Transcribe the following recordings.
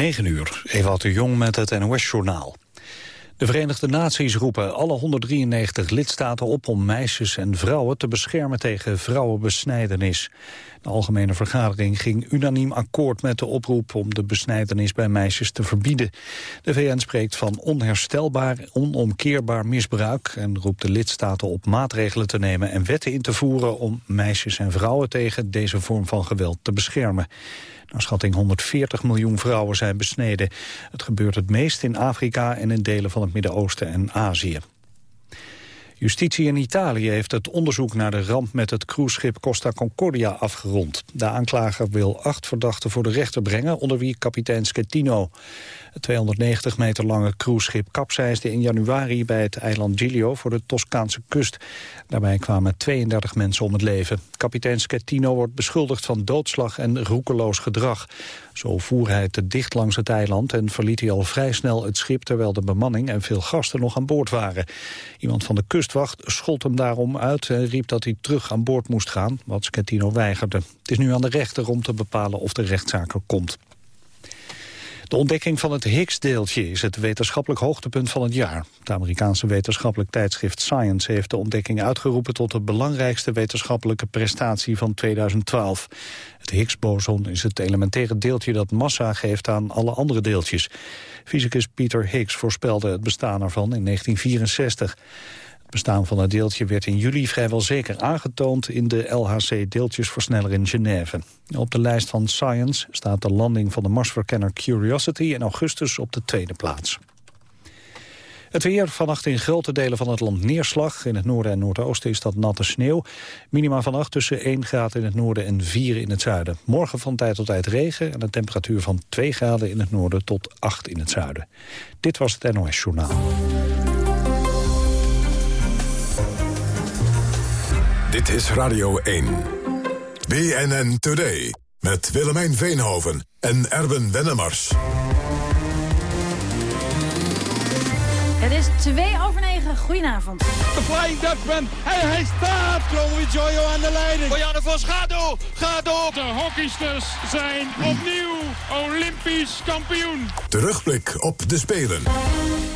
9 uur, Ewout de Jong met het NOS-journaal. De Verenigde Naties roepen alle 193 lidstaten op om meisjes en vrouwen te beschermen tegen vrouwenbesnijdenis. De Algemene Vergadering ging unaniem akkoord met de oproep om de besnijdenis bij meisjes te verbieden. De VN spreekt van onherstelbaar, onomkeerbaar misbruik en roept de lidstaten op maatregelen te nemen en wetten in te voeren om meisjes en vrouwen tegen deze vorm van geweld te beschermen. Naar schatting 140 miljoen vrouwen zijn besneden. Het gebeurt het meest in Afrika en in delen van het Midden-Oosten en Azië. Justitie in Italië heeft het onderzoek naar de ramp met het cruiseschip Costa Concordia afgerond. De aanklager wil acht verdachten voor de rechter brengen, onder wie kapitein Schettino. Het 290 meter lange cruiseschip kapseisde in januari bij het eiland Giglio voor de Toscaanse kust. Daarbij kwamen 32 mensen om het leven. Kapitein Schettino wordt beschuldigd van doodslag en roekeloos gedrag. Zo voer hij te dicht langs het eiland en verliet hij al vrij snel het schip... terwijl de bemanning en veel gasten nog aan boord waren. Iemand van de kustwacht schold hem daarom uit en riep dat hij terug aan boord moest gaan... wat Schettino weigerde. Het is nu aan de rechter om te bepalen of de rechtszaak er komt. De ontdekking van het Higgs-deeltje is het wetenschappelijk hoogtepunt van het jaar. Het Amerikaanse wetenschappelijk tijdschrift Science heeft de ontdekking uitgeroepen tot de belangrijkste wetenschappelijke prestatie van 2012. Het Higgs-boson is het elementaire deeltje dat massa geeft aan alle andere deeltjes. Fysicus Peter Higgs voorspelde het bestaan ervan in 1964. Bestaan van het deeltje werd in juli vrijwel zeker aangetoond in de LHC-deeltjesversneller in Genève. Op de lijst van Science staat de landing van de Marsverkenner Curiosity in augustus op de tweede plaats. Het weer, vannacht in grote delen van het land neerslag. In het noorden en noordoosten is dat natte sneeuw. Minima vannacht tussen 1 graad in het noorden en 4 in het zuiden. Morgen van tijd tot tijd regen en een temperatuur van 2 graden in het noorden tot 8 in het zuiden. Dit was het NOS Journaal. Dit is Radio 1. BNN Today. Met Willemijn Veenhoven en Erben Wennemars. Het is 2 over 9. Goedenavond. De Flying Dutchman. Hij, hij staat. Chloe Joyo aan de leiding. Marianne Vos, ga door. Ga door. De hockeysters zijn opnieuw Olympisch kampioen. Terugblik op de Spelen.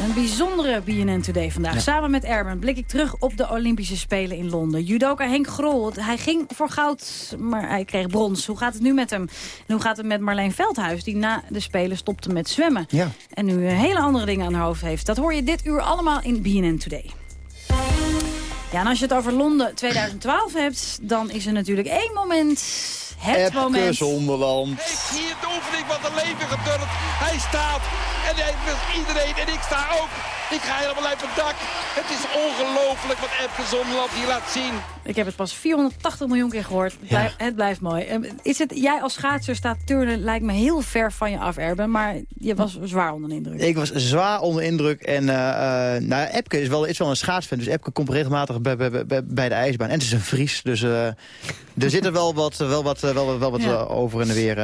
Een bijzondere BNN Today vandaag. Samen met Erben blik ik terug op de Olympische Spelen in Londen. Judoka Henk Grol, hij ging voor goud, maar hij kreeg brons. Hoe gaat het nu met hem? En hoe gaat het met Marleen Veldhuis, die na de Spelen stopte met zwemmen? Ja. En nu hele andere dingen aan haar hoofd heeft. Dat hoor je dit uur allemaal in BNN Today. Ja, en als je het over Londen 2012 hebt, dan is er natuurlijk één moment. Het Epke moment. Zonderland. Heeft hier de oefening wat een leven geturnd. Hij staat. En hij wil iedereen. En ik sta ook. Ik ga helemaal uit mijn dak. Het is ongelooflijk wat Epke Zonderland hier laat zien. Ik heb het pas 480 miljoen keer gehoord. Het blijft, het blijft mooi. Ehm, Is het, jij als schaatser staat turnen, lijkt me heel ver van je af, Erben. Maar je was zwaar onder de indruk. Ik was zwaar onder indruk. En eh, nou, Epke is wel, is wel een schaatsfan. Dus Epke komt regelmatig bij, bij, bij, bij de ijsbaan. En het is een Fries. Dus eh, er zit er wel wat, wel wat, wel, wat- wel wat Ja. over en weer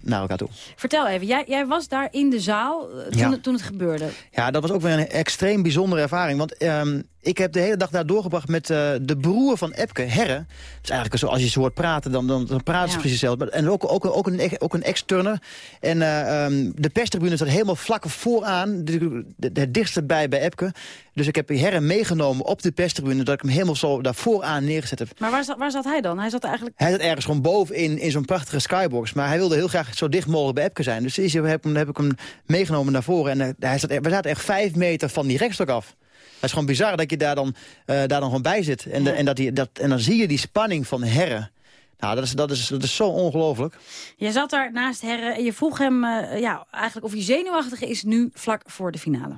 naar elkaar toe. Vertel even, jij, jij was daar in de zaal toen, Ja. het, toen het gebeurde. Ja, dat was ook weer een extreem bijzondere ervaring. Want ehm, ik heb de hele dag daar doorgebracht met de broer van Epke, Herre. Dus eigenlijk zo, als je ze hoort praten, dan, dan, dan praten ze Ja. precies hetzelfde. En ook, ook, ook een, ex- ook een ex-turner. En eh, ehm, de perstribune staat helemaal vlak vooraan, de, de, het dichtste bij bij Epke. Dus ik heb Herre meegenomen op de perstribune, dat ik hem helemaal zo daar vooraan neergezet heb. Maar waar zat, waar zat hij dan? Hij zat eigenlijk... Hij zat ergens gewoon boven in, in zo'n prachtige skybox. Maar hij wilde heel graag zo dicht mogelijk bij Epke zijn. Dus is- heb, heb ik hem meegenomen naar voren. En eh, hij zat, er- we zaten echt vijf meter van die rekstok af. Het is gewoon bizar dat je daar dan, eh, daar dan gewoon bij zit. En, de- Ja. en, dat die, dat, en dan zie je die spanning van Herren. Nou, dat is, dat is, dat is zo ongelooflijk. Je zat daar naast Herre en je vroeg hem eh, ja, eigenlijk of hij zenuwachtig is nu vlak voor de finale.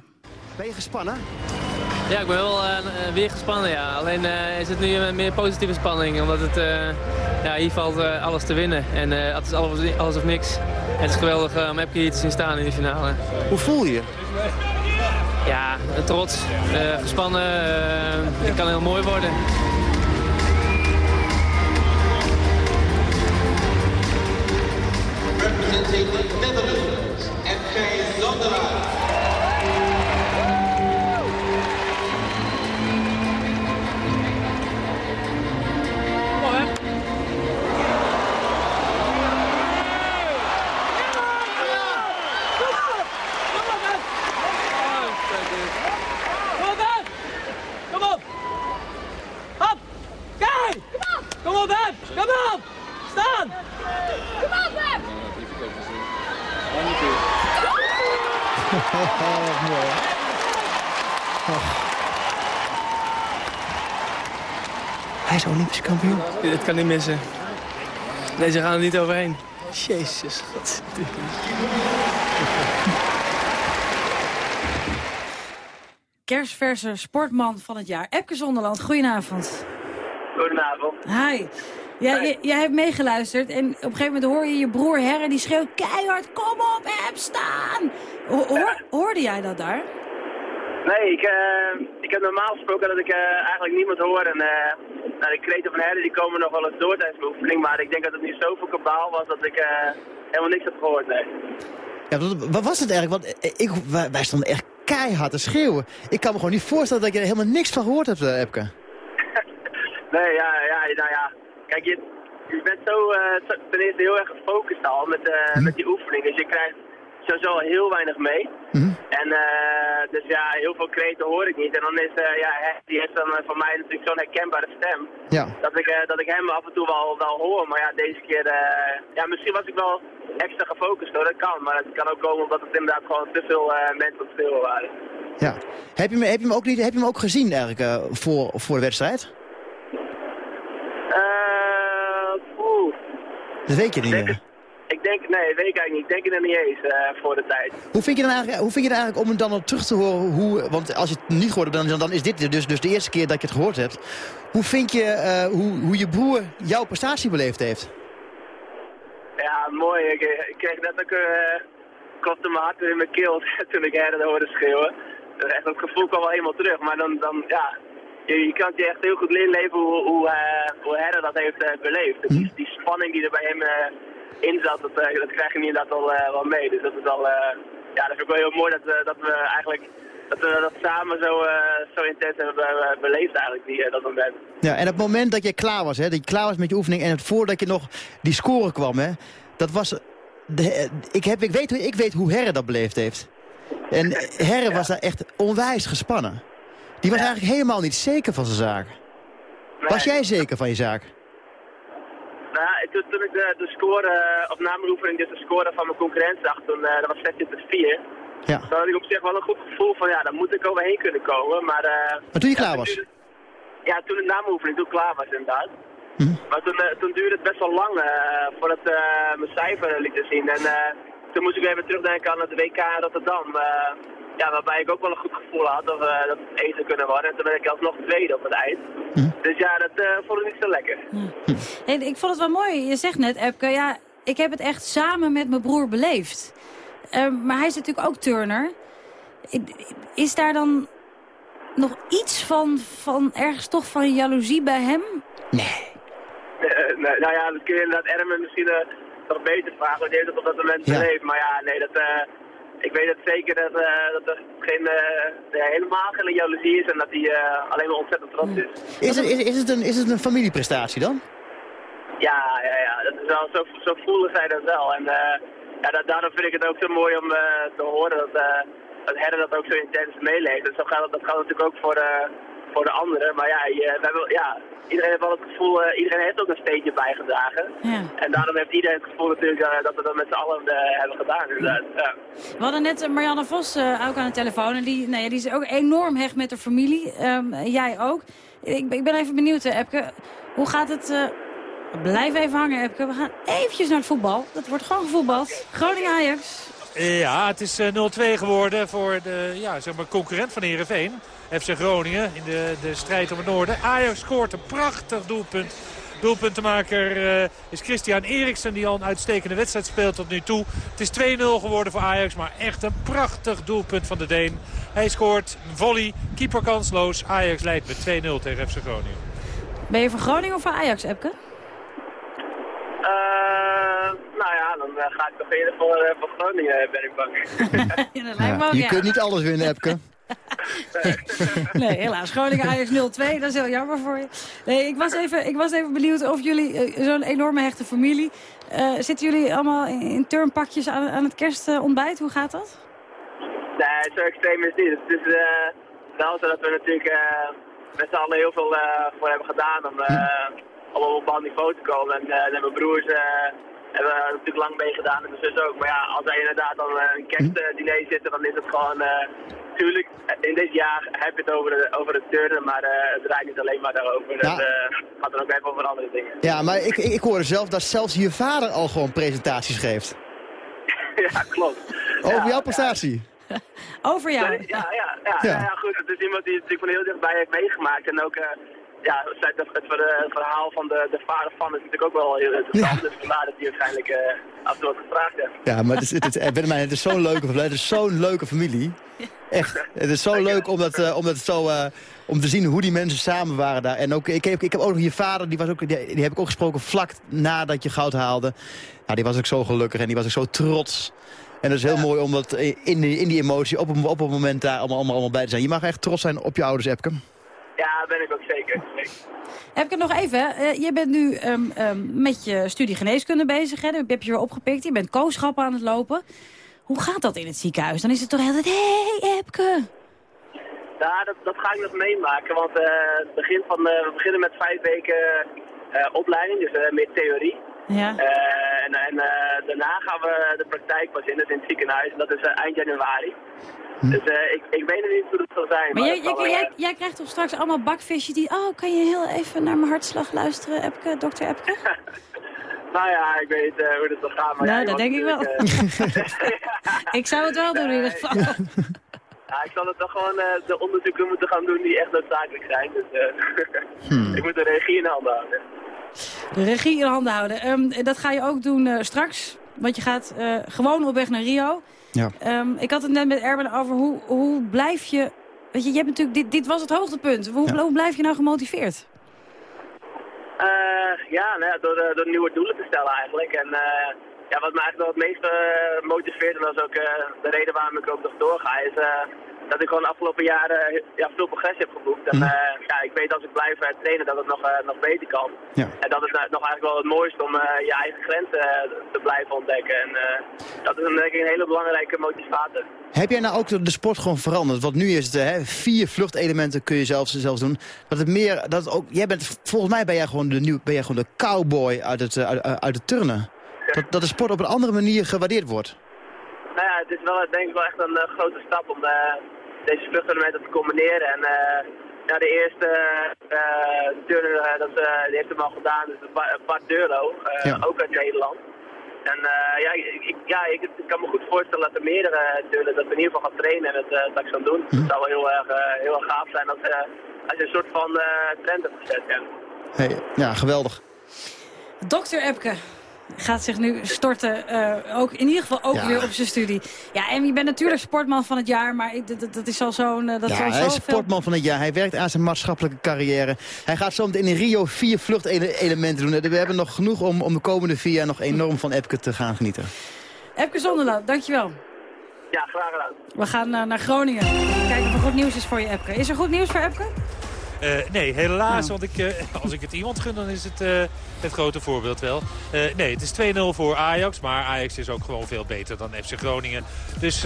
Ben je gespannen? Ja, ik ben wel eh, weer gespannen, ja. Alleen eh, is het nu een meer positieve spanning, omdat het, eh, ja, hier valt eh, alles te winnen. En eh, het is alles, alles of niks. En het is geweldig om Epke hier te zien staan in de finale. Hoe voel je je? Ja, trots, eh, gespannen, eh, het kan heel mooi worden. representing op hem! Kom op! Staan! Kom op hem! Oh. Hij is Olympisch kampioen. Dit kan niet missen. Deze gaan er niet overheen. Jezus, god. Kerstverse sportman van het jaar, Epke Zonderland. Goedenavond. Goedenavond. Hi. Ja, jij, jij hebt meegeluisterd en op een gegeven moment hoor je je broer Herren die schreeuwt keihard, kom op, Ep, staan! Ho- hoor- hoorde jij dat daar? Nee, ik, eh, ik heb normaal gesproken dat ik eh, eigenlijk niemand hoor. En eh nou, de kreten van Herden die komen nog wel eens door tijdens mijn oefening. Maar ik denk dat het nu zoveel kabaal was dat ik eh, helemaal niks heb gehoord. Nee. Ja, wat, wat was het eigenlijk? Want ik, wij, stonden echt keihard te schreeuwen. Ik kan me gewoon niet voorstellen dat je er helemaal niks van gehoord hebt, Epke. Nee, ja, ja, nou ja. Kijk, je, je bent zo, eh, ten eerste heel erg gefocust al met, eh, met die oefening. Dus je krijgt sowieso heel weinig mee. En eh, dus ja, heel veel kreten hoor ik niet. En dan is, ja, hij- die heeft dan voor mij natuurlijk zo'n herkenbare stem. Ja. Dat ik, dat ik hem af en toe wel, wel hoor. Maar ja, deze keer, ja, misschien was ik wel extra gefocust hoor, dat kan. Maar het kan ook komen omdat het inderdaad gewoon te veel mensen op stil waren. Ja. Heb je, hem- heb, je hem ook niet, heb je hem ook gezien eigenlijk voor, voor de wedstrijd? Oeh. Dat weet je niet meer. Ik denk, nee, weet ik eigenlijk niet. Ik denk het er niet eens eh, voor de tijd. Hoe vind, je dan eigenlijk, hoe vind je dan eigenlijk om het dan nog terug te horen? Hoe, want als je het niet gehoord hebt, dan, dan is dit dus, dus de eerste keer dat je het gehoord hebt. Hoe vind je eh, hoe, hoe je broer jouw prestatie beleefd heeft? Ja, mooi. Ik, ik kreeg net ook een klopte mijn hart in mijn keel toen ik Herren hoorde schreeuwen. Echt, dat gevoel kwam wel helemaal terug. Maar dan, dan ja, je, je kan het je echt heel goed inleven hoe, hoe, eh, hoe Herren dat heeft eh, beleefd. Die, die spanning die er bij hem eh, in zat, dat, dat krijg je inderdaad eh, wel mee. Dus dat is al, ja, dat vind ik wel heel mooi dat, we dat we eigenlijk dat we dat samen zo, eh, zo intens hebben beleefd eigenlijk, die, dat moment. Ja, en het moment dat je klaar was, hè, dat je klaar was met je oefening... en het voordat je nog die score kwam, hè, dat was... De, ik, heb, ik, weet, hoe- ik weet hoe Herre dat beleefd heeft. En Herre was daar echt onwijs gespannen. Die was eigenlijk helemaal niet zeker van zijn zaak. Was jij zeker van je zaak? Nou, toen, toen ik de, de score, eh, op na mijn oefening dus de score van mijn concurrent zag, toen, eh, dat was 16 tot 4. Ja. Toen had ik op zich wel een goed gevoel van, ja, daar moet ik overheen kunnen komen. Maar, eh, Maar toen je ja, klaar was? duurde- ja, toen ik na mijn oefening, toen klaar was inderdaad. Mhm. Maar toen, toen duurde het best wel lang voordat mijn cijfer liet zien. En toen moest ik weer even terugdenken aan het WK in Rotterdam. Eh, ja, waarbij ik ook wel een goed gevoel had dat, we dat het zou kunnen worden. En toen ben ik alsnog tweede op het eind. Mhm. Dus ja, dat eh, vond ik niet zo lekker. Hey, ik vond het wel mooi. Je zegt net, Epke, ja, ik heb het echt samen met mijn broer beleefd. Ehm, maar hij is natuurlijk ook turner. Is daar dan nog iets van, van ergens toch van jaloezie bij hem? Eh, nee, nou ja, dat kun je inderdaad Ermen misschien eh, nog beter vragen. want Die heeft het op dat moment Ja. beleefd. Maar ja, nee, dat, eh, ik weet het zeker dat, eh, dat er geen, eh, nee, helemaal geen jaloezie is. En dat hij eh, alleen maar ontzettend trots is. Is het, is, is, het een, is het een familieprestatie dan? Ja, ja, ja. Dat is wel, zo, zo voelen zij dat wel. En eh, ja, da- daarom vind ik het ook zo mooi om eh, te horen dat, eh dat Herren dat ook zo intens meeleeft. En zo gaat, dat gaat natuurlijk ook voor, voor de anderen. Maar ja, je, we hebben, ja iedereen heeft wel het gevoel, eh, iedereen heeft ook een steentje bijgedragen. Ja. En daarom heeft iedereen het gevoel natuurlijk eh, dat we dat met z'n allen eh, hebben gedaan. Ja. We hadden net Marianne Vos eh, ook aan de telefoon. En die, nou ja, die is ook enorm hecht met de familie. Ehm, jij ook. Ik, ben- ik ben even benieuwd, Epke. Hoe gaat het... eh, Blijf even hangen, Epke. We gaan eventjes naar het voetbal. Dat wordt gewoon gevoetbald. Groningen-Ajax. Ja, het is eh, 0-2 geworden voor de ja, zeg maar concurrent van Heerenveen. FC Groningen in de, de strijd om het noorden. Ajax scoort een prachtig doelpunt. Doelpuntenmaker eh, is Christian Eriksen die al een uitstekende wedstrijd speelt tot nu toe. Het is 2-0 geworden voor Ajax, maar echt een prachtig doelpunt van de Deen. Hij scoort een volley, keeper kansloos. Ajax leidt met 2-0 tegen FC Groningen. Ben je voor Groningen of voor Ajax, Epke? Eh, nou ja, dan eh, ga ik toch eerder voor, eh, voor Groningen, ben ik bang. Ja, je ja. kunt niet alles winnen, Epke. Nee, helaas. Groningen Ajax 0-2, dat is heel jammer voor je. Nee, ik was even, ik was even benieuwd of jullie, eh, zo'n enorme hechte familie... eh, zitten jullie allemaal in, turnpakjes aan, aan het kerstontbijt? Hoe gaat dat? Nee, zo extreem is het niet. Het is eh, wel zo dat we natuurlijk eh, met z'n allen heel veel eh, voor hebben gedaan om, eh, om op een bepaald niveau te komen. En, eh, mijn broers, eh, hebben we natuurlijk lang meegedaan en mijn zus ook. Maar ja, als wij inderdaad dan eh, een kerstdiner zitten, dan is het gewoon... Natuurlijk, in dit jaar heb je het over, de, over het turnen, maar het draait niet alleen maar daarover. Ja. Het gaat er ook even over andere dingen. Ja, maar ik, ik, hoorde zelf dat zelfs je vader al gewoon presentaties geeft. ja, klopt. Over jouw prestatie? Over jou? Ja, ja, ja, ja, ja. goed. Het is iemand die het natuurlijk van heel dichtbij heeft meegemaakt. En ook, uh, ja, het, het, verhaal van de, de vader van is natuurlijk ook wel heel interessant. Dus vandaar dat hij waarschijnlijk uh, af en toe gevraagd heeft. Ja, maar het is, het is, het is zo'n leuke, het is zo'n leuke familie. Echt. Het is zo leuk om, dat, uh, om, dat zo, uh, om te zien hoe die mensen samen waren daar. En ook, ik, heb, ik heb ook nog je vader, die, was ook, die, die heb ik ook gesproken vlak nadat je goud haalde. Ja, die was ook zo gelukkig en die was ook zo trots. En dat is heel mooi om dat in die, in die emotie op, op het moment daar allemaal, allemaal, allemaal bij te zijn. Je mag echt trots zijn op je ouders, Epke. Ja, ben ik ook zeker. Epke, nog even. Uh, je bent nu um, um, met je studie geneeskunde bezig. Hè? heb je weer opgepikt. Je bent kooschappen aan het lopen. Hoe gaat dat in het ziekenhuis? Dan is het toch altijd, hé hey, Epke. Ja, dat, dat ga ik nog meemaken. Want uh, het begin van, uh, we beginnen met vijf weken opleiding, dus meer theorie. Ja. Uh, en en uh, daarna gaan we de praktijk pas in, dus in het ziekenhuis. En dat is uh, eind januari. Hm. Dus ik, ik weet nog niet hoe het zal zijn. Maar, maar jij, jij, jij, jij, krijgt toch straks allemaal bakvisjes die... Oh, kan je heel even naar mijn hartslag luisteren, Epke, dokter Epke? nou ja, ik weet hoe het zal gaan. Maar nou, dat denk ik wel. ik zou het wel doen in ieder geval. Ja, ik zal het toch gewoon de onderzoeken moeten gaan doen die echt noodzakelijk zijn. Dus hmm. ik moet de regie in handen houden. De regie in handen houden. Um, dat ga je ook doen uh, straks. Want je gaat uh, gewoon op weg naar Rio. Ja. Um, ik had het net met Erben over hoe, hoe blijf je... Weet je, je hebt natuurlijk, dit, dit was het hoogtepunt. Hoe, ja. hoe blijf je nou gemotiveerd? Uh, ja, nou ja door, door nieuwe doelen te stellen eigenlijk. En ja, wat me eigenlijk wel het meest motiveert, en dat is ook de reden waarom ik ook nog doorga, is dat ik gewoon de afgelopen jaren ja, veel progressie heb geboekt. En uh, ja, ik weet als ik blijf uh, trainen dat het nog, uh, nog beter kan. Ja. En dat is nog eigenlijk wel het mooiste om je eigen grenzen te blijven ontdekken. En dat is een, denk ik een hele belangrijke motivator. Heb jij nou ook de sport gewoon veranderd? Want nu is het hè, vier vluchtelementen kun je zelfs, zelfs doen. Dat het meer, dat het ook, jij bent, volgens mij ben jij gewoon de, nieuw, ben jij gewoon de cowboy uit het, uit, uit het turnen. Dat, dat de sport op een andere manier gewaardeerd wordt. Nou ja, het is wel denk ik wel echt een grote stap om deze vluchtelementen te combineren. En uh, ja, de eerste uh, turner, dat, uh, die heeft hem al gedaan, dus Bart Deurlo, ja. ook uit Nederland. En ja, ik, ja ik, ik, kan me goed voorstellen dat er meerdere turners dat in ieder geval gaan trainen en het, dat ik zou doen. Hm. Het zou wel heel erg, heel erg gaaf zijn als, als je een soort van trend hebt gezet. Ja. Hey, ja, geweldig. Dokter Epke, gaat zich nu storten, uh, ook, in ieder geval ook weer op zijn studie. Ja, en je bent natuurlijk sportman van het jaar, maar dat, dat is al zo'n... Uh, ja, hij is sportman van het jaar. Hij werkt aan zijn maatschappelijke carrière. Hij gaat zo meteen in Rio vier vluchtelementen doen. We hebben nog genoeg om, om de komende vier jaar nog enorm van Epke te gaan genieten. Epke Zonderland, dankjewel. Ja, graag gedaan. We gaan uh, naar Groningen. Kijken of er goed nieuws is voor je Epke. Is er goed nieuws voor Epke? Uh, nee, helaas. Want ik, uh, als ik het iemand gun, dan is het uh, het grote voorbeeld wel. nee, het is 2-0 voor Ajax. Maar Ajax is ook gewoon veel beter dan FC Groningen. Dus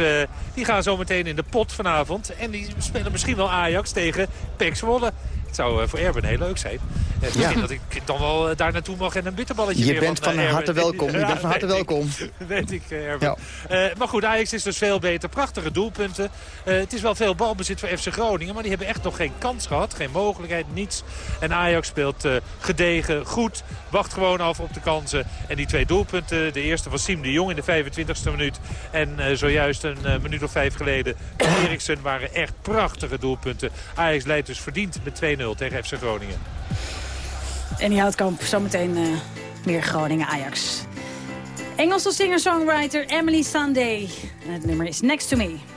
die gaan zo meteen in de pot vanavond. En die spelen misschien wel Ajax tegen PEC Zwolle. Het zou voor Erben heel leuk zijn. misschien ja. dat ik dan wel daar naartoe mag en een bitterballetje Je bent van, harte welkom. Je bent van harte welkom. weet ik, Erben. Ja. maar goed, Ajax is dus veel beter. Prachtige doelpunten. het is wel veel balbezit voor FC Groningen. Maar die hebben echt nog geen kans gehad. Geen mogelijkheid, niets. En Ajax speelt gedegen, goed. Wacht gewoon af op de kansen. En die twee doelpunten, de eerste van Siem de Jong in de 25e minuut. En zojuist een minuut of vijf geleden Eriksen waren echt prachtige doelpunten. Ajax leidt dus verdiend met 2-0 tegen FC Groningen. En die houtkamp zometeen meer Groningen-Ajax. Engelse singer-songwriter Emily. En het nummer is Next to Me.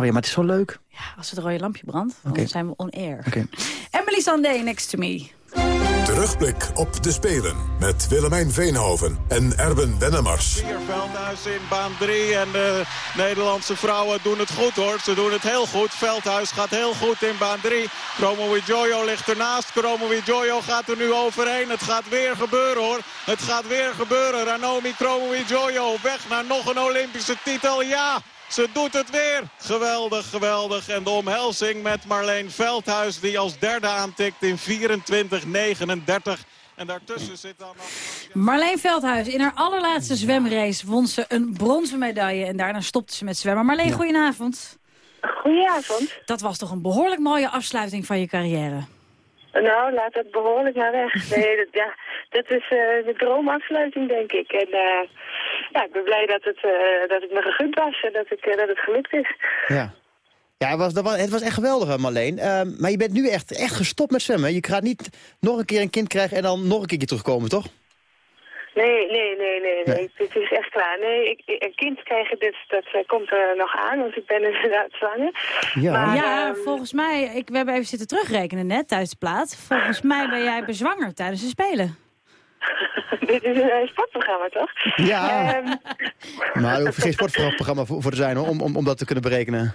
Sorry, maar het is zo leuk. Ja, als het rode lampje brandt, dan zijn we on air. Oké. Emily Sandé, next to me. Terugblik op de Spelen met Willemijn Veenhoven en Erben Wennemars. Hier Veldhuis in baan 3 en de Nederlandse vrouwen doen het goed hoor. Ze doen het heel goed. Veldhuis gaat heel goed in baan 3. Chromo Jojo ligt ernaast. Chromo Jojo gaat er nu overheen. Het gaat weer gebeuren hoor. Het gaat weer gebeuren. Ranomi Chromo Jojo weg naar nog een Olympische titel. Ja! Ze doet het weer. Geweldig, geweldig. En de omhelzing met Marleen Veldhuis die als derde aantikt in 24-39. En daartussen zit dan nog... Marleen Veldhuis, in haar allerlaatste zwemrace won ze een bronzen medaille. En daarna stopte ze met zwemmen. Marleen, Ja. goedenavond. Goedenavond. Dat was toch een behoorlijk mooie afsluiting van je carrière. Nou, laat het behoorlijk naar weg. Nee, dat, ja, dat is eh, de droomafsluiting, denk ik. En eh, ja, ik ben blij dat het, eh, dat het me gegund was en dat, ik, dat het gelukt is. Ja. Ja, het was, dat was, het was echt geweldig, Marleen. Ehm, maar je bent nu echt, echt gestopt met zwemmen. Je gaat niet nog een keer een kind krijgen en dan nog een keertje terugkomen, toch? Nee, nee, nee, nee, nee. Het is echt klaar. Nee, ik, ik- een kind krijgen, dit, dat eh, komt er nog aan, want ik ben inderdaad zwanger. Ja, Maar, ja ehm, volgens mij, ik, we hebben even zitten terugrekenen net tijdens de plaat. Volgens mij ben jij bezwanger tijdens de Spelen. dit is een eh, sportprogramma, toch? Ja. Ehm, Maar er hoeft geen sportprogramma voor, voor te zijn hoor, om, om, om dat te kunnen berekenen.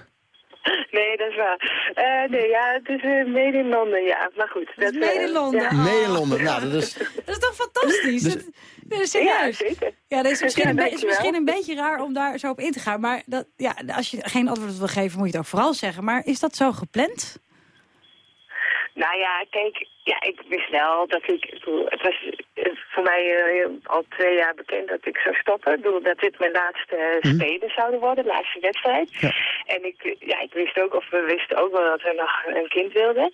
Eh, nee, ja, het is uh, mede in Londen, ja. Maar goed. Dat, mede in Londen? ja. Nee, in Londen. Nou, dat is... Dat is toch fantastisch? Dus- Dat- is serieus. Ja, zeker. Ja, dat is misschien, Ja, een, is misschien een beetje raar om daar zo op in te gaan. Maar dat, ja, als je geen antwoord wil geven, moet je het ook vooral zeggen. Maar is dat zo gepland? Nou ja, kijk, ja, ik wist wel dat ik, het was voor mij eh, al twee jaar bekend dat ik zou stoppen. Ik bedoel, dat dit mijn laatste Mhm. spelen zouden worden, laatste wedstrijd. En ik, ja, ik wist ook, of we wisten ook wel dat we nog een kind wilden.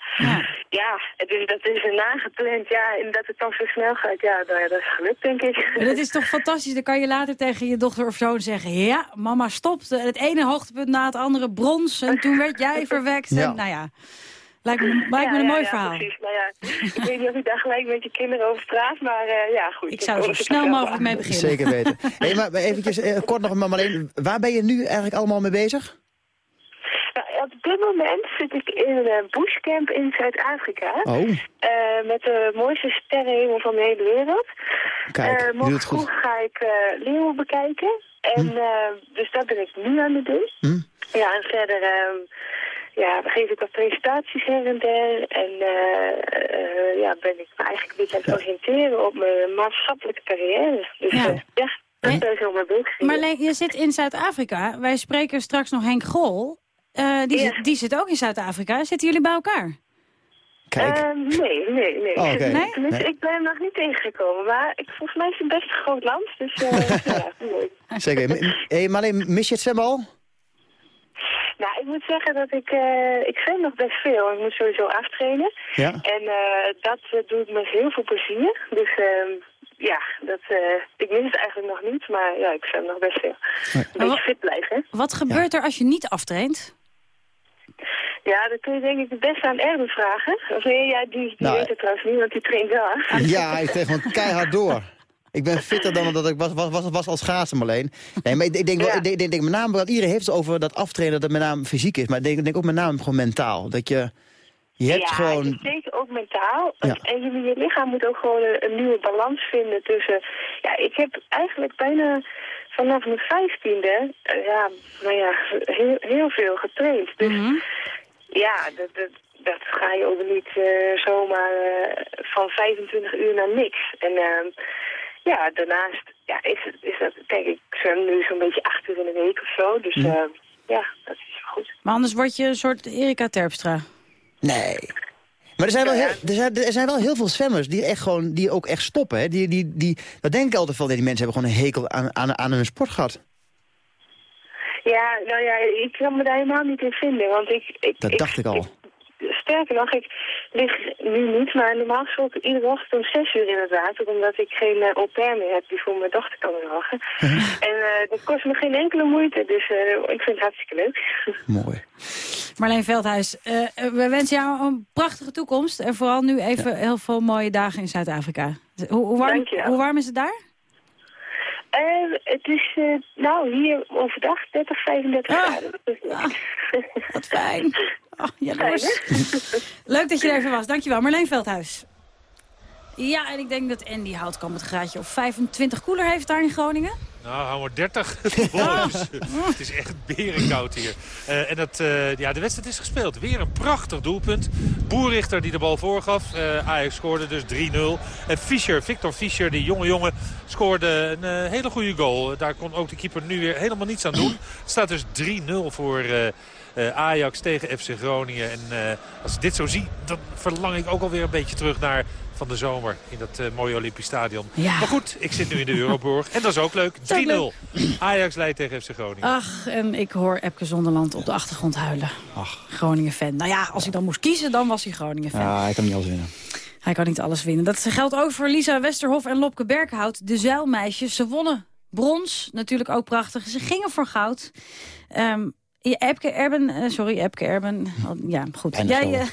Ja, dus dat is er nagepland, ja, en dat het dan zo snel gaat, ja, nou ja, dat is gelukt, denk ik. En dat is toch fantastisch? Dan kan je later tegen je dochter of zoon zeggen... ja, mama stopte. Het ene hoogtepunt na het andere brons. En toen werd jij verwekt. Ja. En, nou ja, lijkt me, lijkt me Ja, een ja, mooi ja, verhaal. Precies. Nou ja, ik weet niet of ik daar gelijk met je kinderen over praat, maar eh, ja, goed. Ik zou er zo snel mogelijk aan. mee beginnen. Zeker weten. Hey, maar eventjes eh, kort nog, maar Marleen, waar ben je nu eigenlijk allemaal mee bezig? Nou, op dit moment zit ik in een bushcamp in Zuid-Afrika. Oh. Eh, met de mooiste sterrenhemel van de hele wereld. Kijk, Eh, morgen doet het goed. vroeg ga ik eh leeuwen bekijken. En eh, dus dat ben ik nu aan het doen. Hm? Ja, en verder ehm, ja, geef ik wat presentaties her en der. En eh, eh, ja, ben ik me eigenlijk een beetje aan het oriënteren op mijn maatschappelijke carrière. Dus Ja. ja, ja dat ben ik zo mee bezig. Marleen, je zit in Zuid-Afrika. Wij spreken straks nog Henk Grol. Eh, die, Ja. zit, die zit ook in Zuid-Afrika. Zitten jullie bij elkaar? Kijk. Ehm, nee, nee, nee. Oh. Nee? Nee. ik ben hem nog niet tegengekomen. Maar ik, volgens mij is het best een groot land. Dus eh, ja, mooi. Zeker. Hey, Marleen, mis je het zwemmen al? Nou, ik moet zeggen dat ik... eh ik zwem nog best veel. Ik moet sowieso aftrainen. Ja. En eh, dat eh, doe ik met heel veel plezier. Dus ehm, ja, dat, eh, ik mis het eigenlijk nog niet. Maar ja, ik zwem nog best veel. Een beetje fit blijven. hè. Wat gebeurt er als je niet aftraint? Ja, dat kun je denk ik het beste aan Erwin vragen. Of nee, ja, die, die Nou, weet het trouwens niet, want die traint wel. Ja, ik tegen gewoon keihard door. Ik ben fitter dan dat ik was, was, was, was als schaatsen alleen. Nee, maar ik, ik denk wel, ik denk, ik denk met name, wat iedereen heeft het over dat aftrainen, dat het met name fysiek is. Maar ik denk, ik denk ook met name gewoon mentaal. Dat je, je hebt ja, gewoon... het is zeker ook mentaal. Ja. En je, je lichaam moet ook gewoon een, een nieuwe balans vinden tussen... Ja, ik heb eigenlijk bijna vanaf mijn vijftiende, eh, ja, nou ja, heel, heel veel getraind. Dus Mhm. ja, dat, dat, dat ga je ook niet eh, zomaar eh, van 25 uur naar niks. En ehm, ja, daarnaast ja, is, het, is dat, kijk, ik zwem nu zo'n beetje acht uur in de week of zo. Dus Mhm. ehm, ja, dat is wel goed. Maar anders word je een soort Erika Terpstra. Nee. Maar er zijn, wel heel, er, zijn, er zijn wel heel veel zwemmers die, echt gewoon, die ook echt stoppen. Hè? Die, die, die, dat denk ik altijd van, nee, die mensen hebben gewoon een hekel aan, aan, aan hun sport gehad. Ja, nou ja, ik kan me daar helemaal niet in vinden, want ik... ik Dat dacht ik al. Sterker nog, ik lig nu niet, maar normaal gesproken iedere ochtend om zes uur in het water, omdat ik geen uh, au pair meer heb die voor mijn dochter kan zorgen. En uh, dat kost me geen enkele moeite, dus uh, ik vind het hartstikke leuk. Mooi. Marleen Veldhuis, uh, we wensen jou een prachtige toekomst. En vooral nu even heel veel mooie dagen in Zuid-Afrika. Hoe, hoe, warm, hoe warm is het daar? Uh, het is, uh, nou, hier overdag 30, 35 ah. graden. Ah, wat fijn. Oh, jaloers. Leuk dat je er even was. Dankjewel. Marleen Veldhuis. Ja, en ik denk dat Andy Houtkamp het graadje of 25 koeler heeft daar in Groningen. Nou, hou maar 30. het is echt berenkoud hier. Uh, en dat, uh, ja, de wedstrijd is gespeeld. Weer een prachtig doelpunt. Boerrichter die de bal voorgaf. Uh, Ajax scoorde dus 3-0. En Fischer, Victor Fischer, die jonge jongen, scoorde een hele goede goal. Daar kon ook de keeper nu weer helemaal niets aan doen. Het staat dus 3-0 voor... Ajax tegen FC Groningen. En als ik dit zo zie, dan verlang ik ook alweer een beetje terug naar van de zomer in dat uh, mooie Olympisch Stadion. Ja. Maar goed, ik zit nu in de Euroborg en dat is ook leuk. 3-0. Ajax leidt tegen FC Groningen. Ach, en ik hoor Epke Zonderland op de achtergrond huilen. Ach. Groningen-fan. Nou ja, als hij dan moest kiezen, dan was hij Groningen-fan. Ja, hij kan niet alles winnen. Hij kan niet alles winnen. Dat geldt ook voor Lisa Westerhof en Lopke Berkhout. De zeilmeisjes, ze wonnen brons. Natuurlijk ook prachtig. Ze gingen voor goud. Um, Epke Erben, uh, sorry, Epke Erben. Ja, goed. Jij, uh,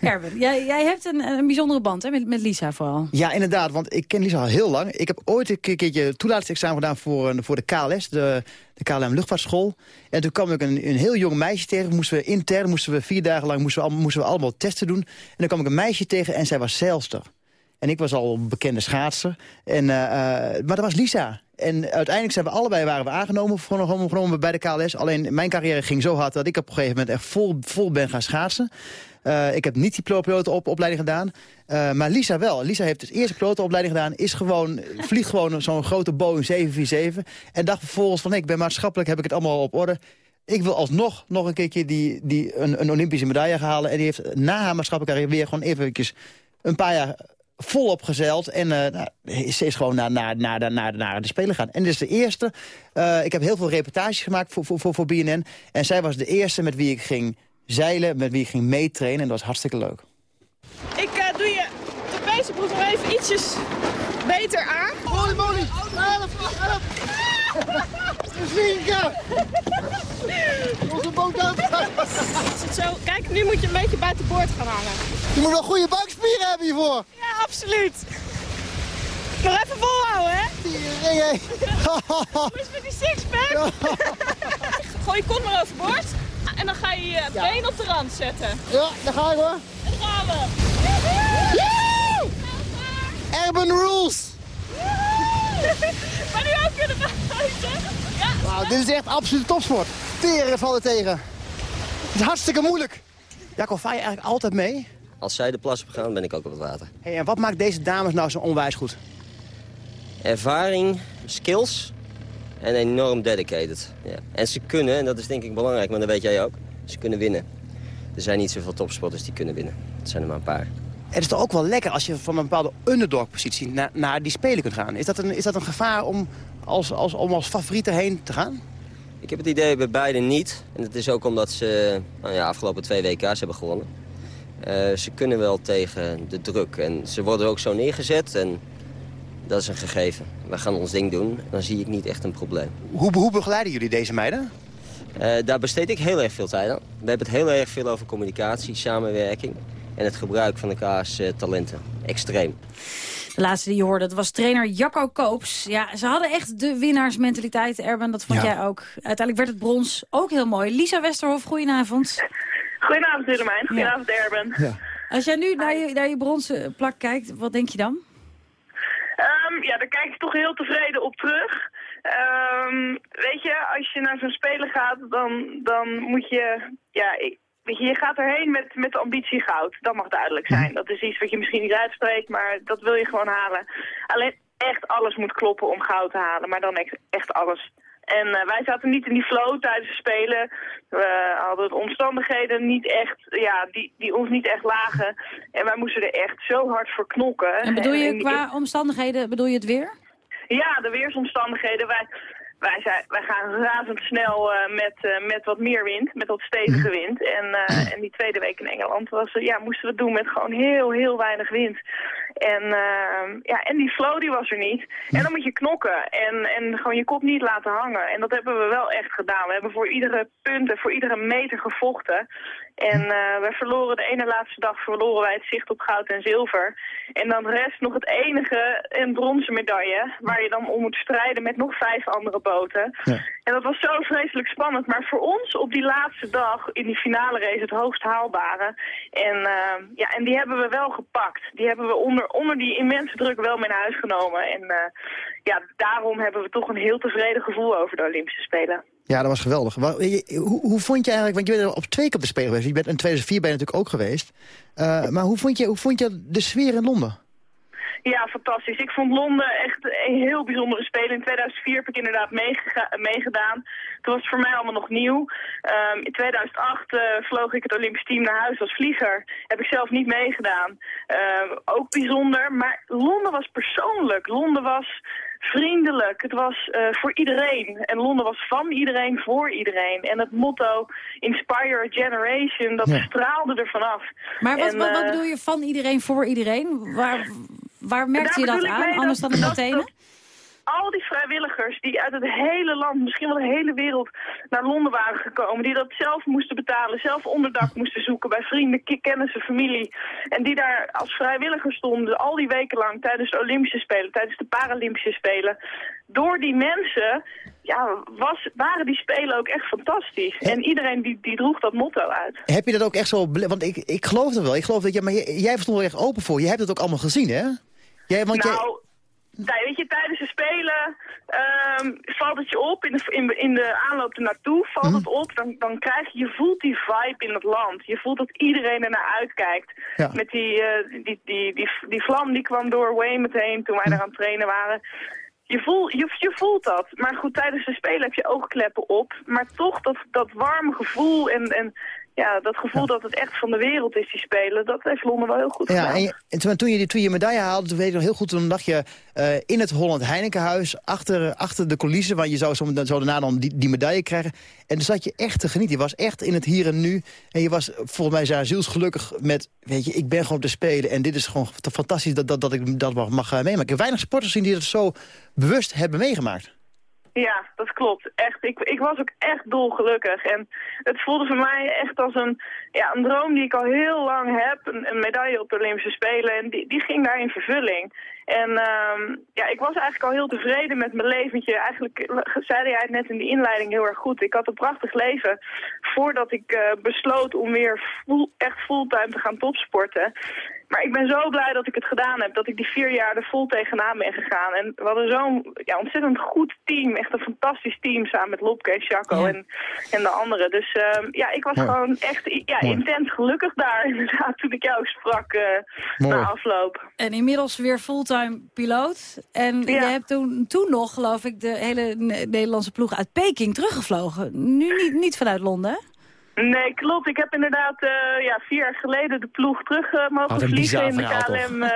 Erben, jij, jij hebt een, een bijzondere band hè, met, met Lisa vooral. Ja, inderdaad, want ik ken Lisa al heel lang. Ik heb ooit een keertje toelatingsexamen gedaan voor, voor de KLS, de, de KLM Luchtvaartschool. En toen kwam ik een, een heel jong meisje tegen. Moesten we intern, moesten we vier dagen lang moesten we, moesten we allemaal testen doen. En dan kwam ik een meisje tegen en zij was zeilster. En ik was al een bekende schaatser. En, uh, maar dat was Lisa. En uiteindelijk zijn we allebei waren we aangenomen, genomen bij de KLS. Alleen mijn carrière ging zo hard dat ik op een gegeven moment echt vol, vol ben gaan schaatsen. Uh, ik heb niet die pilotenopleiding gedaan. Maar Lisa wel. Lisa heeft dus eerst pilotenopleiding gedaan. Is gewoon, vliegt gewoon zo'n grote Boeing 747. En dacht vervolgens van, ik ben maatschappelijk, heb ik het allemaal op orde. Ik wil alsnog nog een keertje die, die, een, een Olympische medaille halen. En die heeft na haar maatschappelijke carrière weer gewoon even een paar jaar volop gezeild. En ze is gewoon naar, naar, naar, naar, naar de Spelen gaan. En dit is de eerste. Eh, ik heb heel veel reportages gemaakt voor, voor, voor, BNN. En zij was de eerste met wie ik ging zeilen, met wie ik ging meetrainen. En dat was hartstikke leuk. Ik eh, doe je de bezigproef nog even ietsjes beter aan. Molly, molly! Help, Slinken! Onze boot aan. Het zo? Kijk, nu moet je een beetje buiten boord gaan hangen. Je moet wel goede buikspieren hebben hiervoor. Ja, absoluut. Nog even volhouden, hè? Nee, nee. Hoe is met die sixpack? Gooi je kont maar overboord. En dan ga je je been op de rand zetten. Ja, daar ga ik hoor. En dan gaan we. Urban rules! Maar nu ook kunnen we buiten. Wauw, dit is echt absoluut topsport. Teren vallen tegen. Het is hartstikke moeilijk. Jacco, vaar je eigenlijk altijd mee? Als zij de plas op gaan, ben ik ook op het water. Hey, en wat maakt deze dames nou zo onwijs goed? Ervaring, skills en enorm dedicated. Ja. En ze kunnen, en dat is denk ik belangrijk, maar dat weet jij ook, ze kunnen winnen. Er zijn niet zoveel topsporters die kunnen winnen. Het zijn er maar een paar. Het is toch ook wel lekker als je van een bepaalde underdog-positie naar, naar die spelen kunt gaan. Is dat een, is dat een gevaar om als, als, om als favoriet erheen te gaan? Ik heb het idee bij beide niet. En het is ook omdat ze nou ja, afgelopen twee WK's hebben gewonnen. Uh, ze kunnen wel tegen de druk. En ze worden ook zo neergezet. En dat is een gegeven. We gaan ons ding doen. Dan zie ik niet echt een probleem. Hoe, hoe begeleiden jullie deze meiden? Uh, daar besteed ik heel erg veel tijd aan. We hebben het heel erg veel over communicatie, samenwerking... en het gebruik van elkaars uh, talenten. Extreem. De laatste die je hoorde, dat was trainer Jacco Koops. Ja, ze hadden echt de winnaarsmentaliteit, Erben. Dat vond Ja. jij ook. Uiteindelijk werd het brons ook heel mooi. Lisa Westerhof, goedenavond. Goedenavond Willemijn, goedenavond Erben. Als jij nu naar je, naar je bronzen plak kijkt, wat denk je dan? Ehm, ja, daar kijk ik toch heel tevreden op terug. Ehm, weet je, als je naar zo'n speler gaat, dan, dan moet je... Ja, ik, je, gaat erheen met, met de ambitie goud. Dat mag duidelijk zijn. Dat is iets wat je misschien niet uitspreekt, maar dat wil je gewoon halen. Alleen echt alles moet kloppen om goud te halen, maar dan echt, echt alles. En eh, wij zaten niet in die flow tijdens het spelen. We hadden de omstandigheden niet echt, ja, die, die ons niet echt lagen. En wij moesten er echt zo hard voor knokken. En bedoel je En- qua omstandigheden, bedoel je het weer? ja, de weersomstandigheden. Wij, wij, zijn, wij gaan razendsnel uh, met, uh, met wat meer wind, met wat stevige Mhm. wind. En, uh, en die tweede week in Engeland was, ja, moesten we het doen met gewoon heel, heel weinig wind. En, ja, en die flow die was er niet. En dan moet je knokken en, en gewoon je kop niet laten hangen. En dat hebben we wel echt gedaan. We hebben voor iedere punt en voor iedere meter gevochten. En uh, wij verloren de ene laatste dag verloren wij het zicht op goud en zilver. En dan rest nog het enige een bronzen medaille... waar je dan om moet strijden met nog vijf andere boten. Ja. En dat was zo vreselijk spannend. Maar voor ons op die laatste dag in die finale race het hoogst haalbare. En, uh, ja, en die hebben we wel gepakt. Die hebben we onder, onder die immense druk wel mee naar huis genomen. En uh, ja, daarom hebben we toch een heel tevreden gevoel over de Olympische Spelen. Ja, dat was geweldig. Hoe, hoe vond je eigenlijk, want je bent op twee keer op de Spelen geweest. Je bent in 2004 ben je natuurlijk ook geweest. Uh, maar hoe vond, je, hoe vond je de sfeer in Londen? Ja, fantastisch. Ik vond Londen echt een heel bijzondere speler. In 2004 heb ik inderdaad meegedaan. Toen was het voor mij allemaal nog nieuw. Um, in 2008 uh, vloog ik het Olympisch team naar huis als vlieger. Heb ik zelf niet meegedaan. Uh, ook bijzonder. Maar Londen was persoonlijk. Londen was vriendelijk. Het was uh, voor iedereen. En Londen was van iedereen voor iedereen. En het motto Inspire a Generation, dat ja. straalde er vanaf. Maar wat, en, wat, wat bedoel je van iedereen voor iedereen? Waar, waar merkte je dat aan, anders dan in Athene? al die vrijwilligers die uit het hele land, misschien wel de hele wereld, naar Londen waren gekomen. Die dat zelf moesten betalen, zelf onderdak moesten zoeken bij vrienden, kennissen, familie. En die daar als vrijwilliger stonden al die weken lang tijdens de Olympische Spelen, tijdens de Paralympische Spelen. Door die mensen ja, was, waren die Spelen ook echt fantastisch. En iedereen die, die droeg dat motto uit. Heb je dat ook echt zo... Want ik, ik geloof het wel. Ik geloof dat jij, maar jij, jij stond er echt open voor. Je hebt het ook allemaal gezien, hè? Jij, want nou, jij... Weet je, tijdens de Spelen um, valt het je op, in de, in, in de aanloop ernaartoe valt mm -hmm. het op, dan, dan krijg je, je voelt die vibe in het land. Je voelt dat iedereen er naar uitkijkt. Ja. Met die, uh, die, die, die, die, die vlam die kwam door Weymouth heen toen wij mm. daar aan het trainen waren. Je, voel, je, je voelt dat. Maar goed, tijdens de Spelen heb je oogkleppen op. Maar toch dat, dat warme gevoel en, en ja, dat gevoel ja. dat het echt van de wereld is, die spelen, dat heeft Londen wel heel goed ja, gedaan. En, je, en toen, je, toen je medaille haalde, toen weet ik nog heel goed, toen lag je uh, in het Holland Heinekenhuis, achter, achter de coulissen, waar je zou zo, zo daarna dan die, die medaille krijgen. En dan zat je echt te genieten. Je was echt in het hier en nu. En je was volgens mij zijn zielsgelukkig met, weet je, ik ben gewoon te spelen. En dit is gewoon fantastisch dat, dat, dat ik dat mag, mag meemaken. Ik heb weinig sporters zien die dat zo bewust hebben meegemaakt. Ja, dat klopt. Echt. Ik, ik was ook echt dolgelukkig. En het voelde voor mij echt als een, ja, een droom die ik al heel lang heb. Een, een medaille op de Olympische Spelen. En die, die ging daar in vervulling. En um, ja, ik was eigenlijk al heel tevreden met mijn leventje. Eigenlijk zei jij het net in de inleiding heel erg goed. Ik had een prachtig leven voordat ik uh, besloot om weer full, echt fulltime te gaan topsporten. Maar ik ben zo blij dat ik het gedaan heb. Dat ik die vier jaar er vol tegenaan ben gegaan. En we hadden zo'n ja, ontzettend goed team. Echt een fantastisch team samen met Lopke en ja. en, en de anderen. Dus uh, ja, ik was ja. gewoon echt ja, intens gelukkig daar. Inderdaad, toen ik jou sprak uh, na afloop. En inmiddels weer fulltime piloot. En je hebt toen, toen nog, geloof ik, de hele Nederlandse ploeg uit Peking teruggevlogen. Nu niet, niet vanuit Londen, hè? Nee, klopt. Ik heb inderdaad uh, ja, vier jaar geleden de ploeg terug uh, mogen vliegen in de KLM, uh,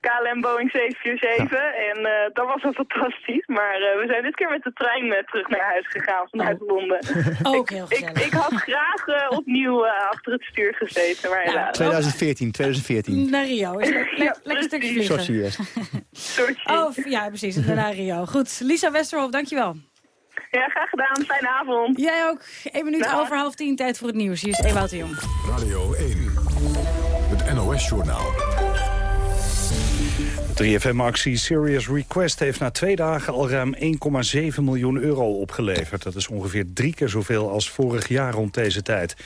KLM Boeing 747. En dat was wel fantastisch. Maar we zijn dit keer met de trein terug naar huis gegaan vanuit Londen. Ook heel ik, ik, ik, had graag opnieuw achter het stuur gezeten, maar helaas. 2014, 2014. Naar Rio. Is le le lekker stukje vliegen. Sochi, Sochi. Oh, ja, precies. Naar Rio. Goed, Lisa Westerhof, dankjewel. Ja, graag gedaan. Fijne avond. Jij ook. 1 minuut Dag. over half tien, tijd voor het nieuws. Hier is Ewout de Jong. Radio 1, het NOS-journaal. De 3FM-actie Serious Request heeft na twee dagen al ruim 1,7 miljoen euro opgeleverd. Dat is ongeveer drie keer zoveel als vorig jaar rond deze tijd.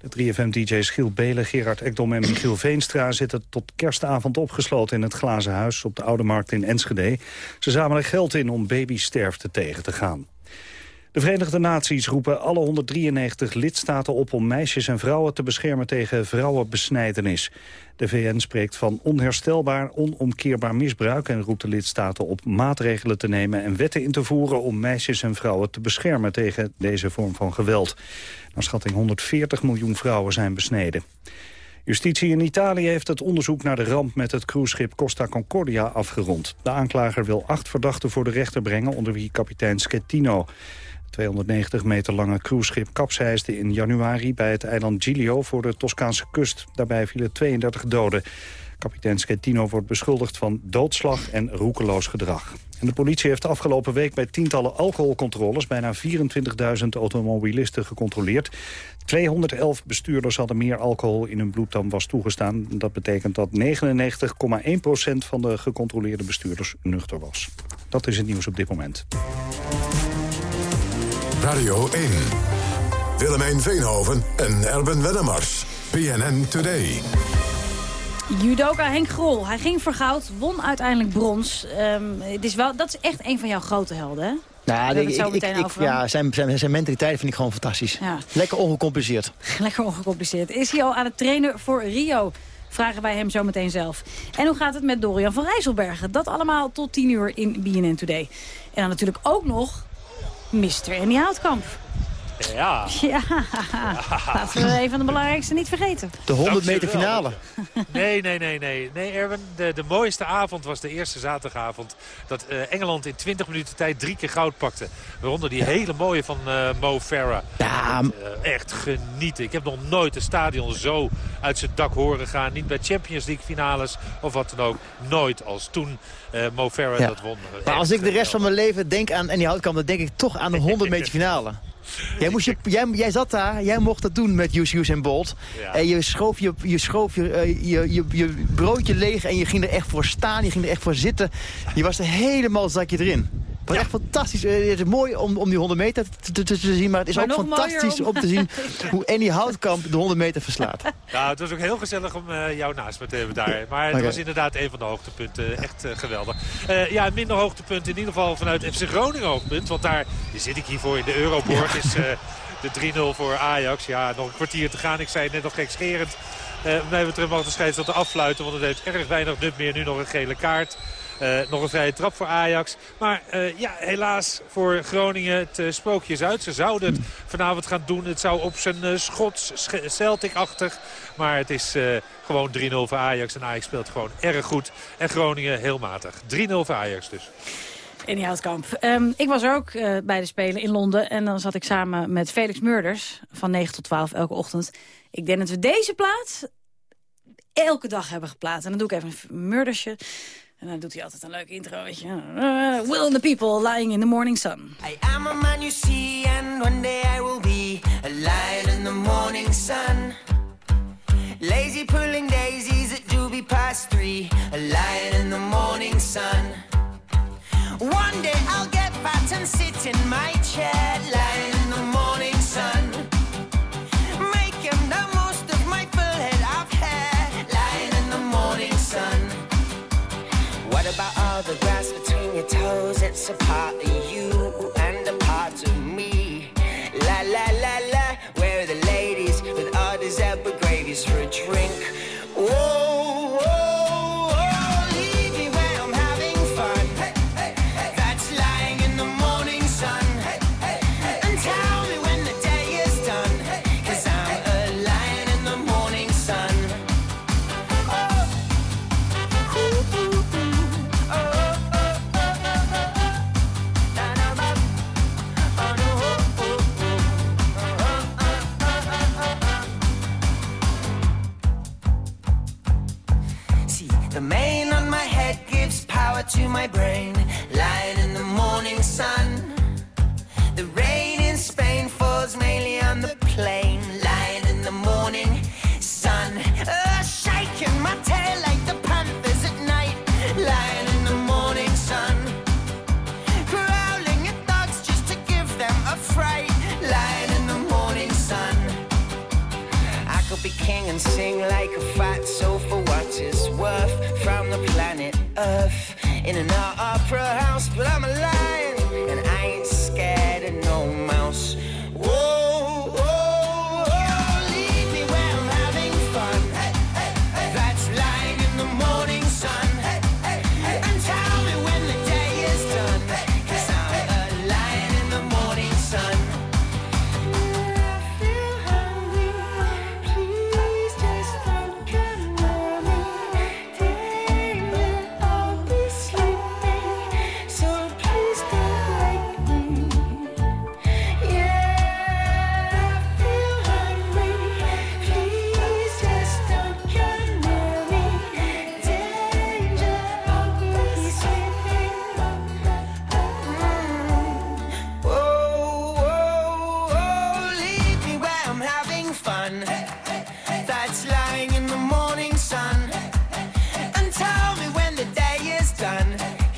De 3FM-dj's Giel Belen, Gerard Ekdom en Michiel Veenstra... zitten tot kerstavond opgesloten in het Glazen Huis op de Oude Markt in Enschede. Ze zamelen geld in om babysterfte tegen te gaan. De Verenigde Naties roepen alle 193 lidstaten op om meisjes en vrouwen te beschermen tegen vrouwenbesnijdenis. De VN spreekt van onherstelbaar, onomkeerbaar misbruik en roept de lidstaten op maatregelen te nemen en wetten in te voeren om meisjes en vrouwen te beschermen tegen deze vorm van geweld. Naar schatting 140 miljoen vrouwen zijn besneden. Justitie in Italië heeft het onderzoek naar de ramp met het cruiseschip Costa Concordia afgerond. De aanklager wil acht verdachten voor de rechter brengen, onder wie kapitein Schettino. 290 meter lange cruiseschip kapseisde in januari bij het eiland Giglio voor de Toscaanse kust. Daarbij vielen 32 doden. Kapitein Schettino wordt beschuldigd van doodslag en roekeloos gedrag. En de politie heeft afgelopen week bij tientallen alcoholcontroles... bijna 24.000 automobilisten gecontroleerd. 211 bestuurders hadden meer alcohol in hun bloed dan was toegestaan. Dat betekent dat 99,1% van de gecontroleerde bestuurders nuchter was. Dat is het nieuws op dit moment. Radio 1. Willemijn Veenhoven en Erben Wennemars. BNN Today. Judoka Henk Grol, hij ging voor goud, won uiteindelijk brons. Um, het is wel, dat is echt een van jouw grote helden, hè? Nou, ik, ik, ik, ja, zijn, zijn, zijn mentaliteit vind ik gewoon fantastisch. Ja. Lekker ongecompliceerd. Lekker ongecompliceerd. Is hij al aan het trainen voor Rio? Vragen wij hem zo meteen zelf. En hoe gaat het met Dorian van Rijsselbergen? Dat allemaal tot 10 uur in BNN Today. En dan natuurlijk ook nog Mr. Annie Houtkamp. Ja. ja. Laten we een van de belangrijkste niet vergeten. De 100 meter finale. Nee, nee, nee, nee. Nee, Erwin, de, de mooiste avond was de eerste zaterdagavond. Dat uh, Engeland in 20 minuten tijd drie keer goud pakte. Waaronder die hele mooie van uh, Mo Farah. Ja. Uh, echt genieten. Ik heb nog nooit een stadion zo uit zijn dak horen gaan. Niet bij Champions League finales of wat dan ook. Nooit als toen Mo Farah ja. dat won. Maar als ik de rest van mijn leven denk aan Annie Houtkamp... dan denk ik toch aan de 100 meter finale. Jij, moest je, jij, jij, zat daar, jij mocht dat doen met Hughes en Bolt. Ja. En je schoof, je, je, schoof je, uh, je, je, je, broodje leeg en je ging er echt voor staan. Je ging er echt voor zitten. Je was er helemaal zakje erin. Ja. echt fantastisch. Het is mooi om, om die 100 meter te, te, te zien. Maar het is maar ook fantastisch om... om... te zien hoe Annie Houtkamp de 100 meter verslaat. Ja, het was ook heel gezellig om uh, jou naast me te hebben daar. Maar het okay. was inderdaad een van de hoogtepunten. Echt uh, geweldig. Uh, ja, een minder hoogtepunt in ieder geval vanuit FC Groningen hoogtepunt. Want daar zit ik hiervoor in de Euroborg. Ja. Is de 3-0 voor Ajax. Ja, nog een kwartier te gaan. Ik zei het net nog gekscherend. Uh, mij betreft mag de scheidsrechter afluiten. Want het heeft erg weinig nut meer. Nu nog een gele kaart. Uh, nog een vrije trap voor Ajax. Maar uh, ja, helaas voor Groningen het uh, sprookje is uit. Ze zouden het vanavond gaan doen. Het zou op zijn schots Celtic-achtig. Maar het is gewoon 3-0 voor Ajax. En Ajax speelt gewoon erg goed. En Groningen heel matig. 3-0 voor Ajax dus. In die houtkamp. Um, ik was er ook bij de Spelen in Londen. En dan zat ik samen met Felix Murders. Van 9 tot 12 elke ochtend. Ik denk dat we deze plaat elke dag hebben geplaatst. En dan doe ik even een murdersje. En dan doet hij altijd een leuke intro. Uh, Will and the people lying in the morning sun. I am a man you see and one day I will be a lion in the morning sun. Lazy pulling daisies at doobie past three, a lion in the morning sun. One day I'll get fat and sit in my chair, lying in the morning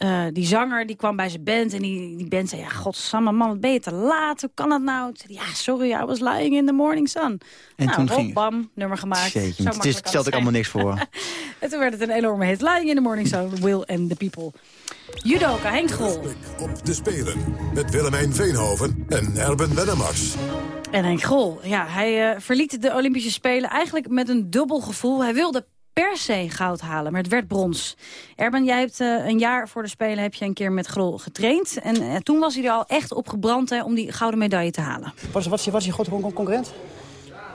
eh, die zanger die kwam bij zijn band en die, die band zei... ja, godsamme man, wat ben je te laat? Hoe kan dat nou? Toen zei ja, sorry, I was lying in the morning sun. En nou, toen hop, ging het. bam, nummer gemaakt. Jeetje, Zo het is, stelt ik allemaal niks voor. En toen werd het een enorme hit. Lying in the morning sun, Will and the People. Judoka, Henk Grol. Op de Spelen met Willemijn Veenhoven en Erben Wennemars. En Henk Grol, ja, hij eh, verliet de Olympische Spelen eigenlijk met een dubbel gevoel. Hij wilde per se goud halen, maar het werd brons. Erben, jij hebt eh, een jaar voor de Spelen heb je een keer met Grol getraind. En eh, toen was hij er al echt op gebrand hè, om die gouden medaille te halen. Wat is, je- wat is je grote con- concurrent?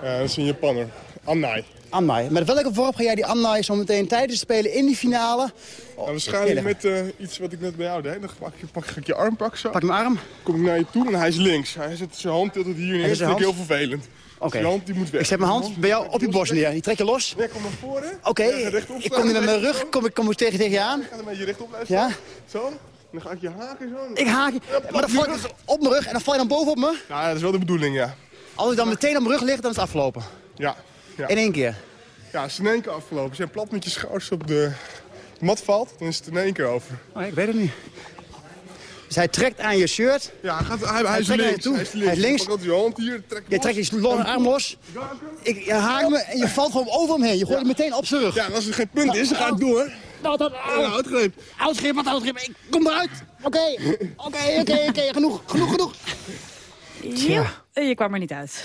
Ja, dat is een Japanner. Annai. Annai. Met welke vorm ga jij die Annai zo meteen tijdens het spelen in die finale? Nou, waarschijnlijk met eh, iets wat ik net bij jou deed. Dan pak, je, pak, ga ik je arm pakken zo. Pak mijn arm. Kom ik naar je toe en hij is links. Hij zet zijn hand altijd hier neer. Dat vind ik heel vervelend. Oké. Je hand die moet weg. Ik zet mijn hand bij jou op je borst neer. Die trek je los. Nee, kom naar voren. Oké, Ja, ik kom hier met mijn rug kom ik, kom ik tegen, tegen je aan. Ga een beetje rechtop blijven Ja? Zo. Dan ga ik je haken zo. Ik haak je. Maar dan val ik dus op mijn rug en dan val je dan boven op me. Nou, ja, dat is wel de bedoeling, ja. Als ik dan meteen op mijn rug lig, dan is het afgelopen. Ja. ja. In één keer. Ja, het is in één keer afgelopen. Als je plat met je schouders op de mat valt, dan is het in één keer over. Oh, ik weet het niet. Dus hij trekt aan je shirt. Ja, hij, gaat, hij, hij, is trekt naar je links. toe. Hij is links. Hij is links. Je hand hier, trek Je trekt je lo- arm los. Ik je haak me en je valt gewoon over hem heen. Je gooit hem meteen op zijn rug. Ja, en als er geen punt is, dan ga ik door. Nou, dat... Uitschip, wat uitschip. Ik kom eruit. Oké, oké, oké, oké. Genoeg, genoeg, genoeg. Ja. En je kwam er niet uit.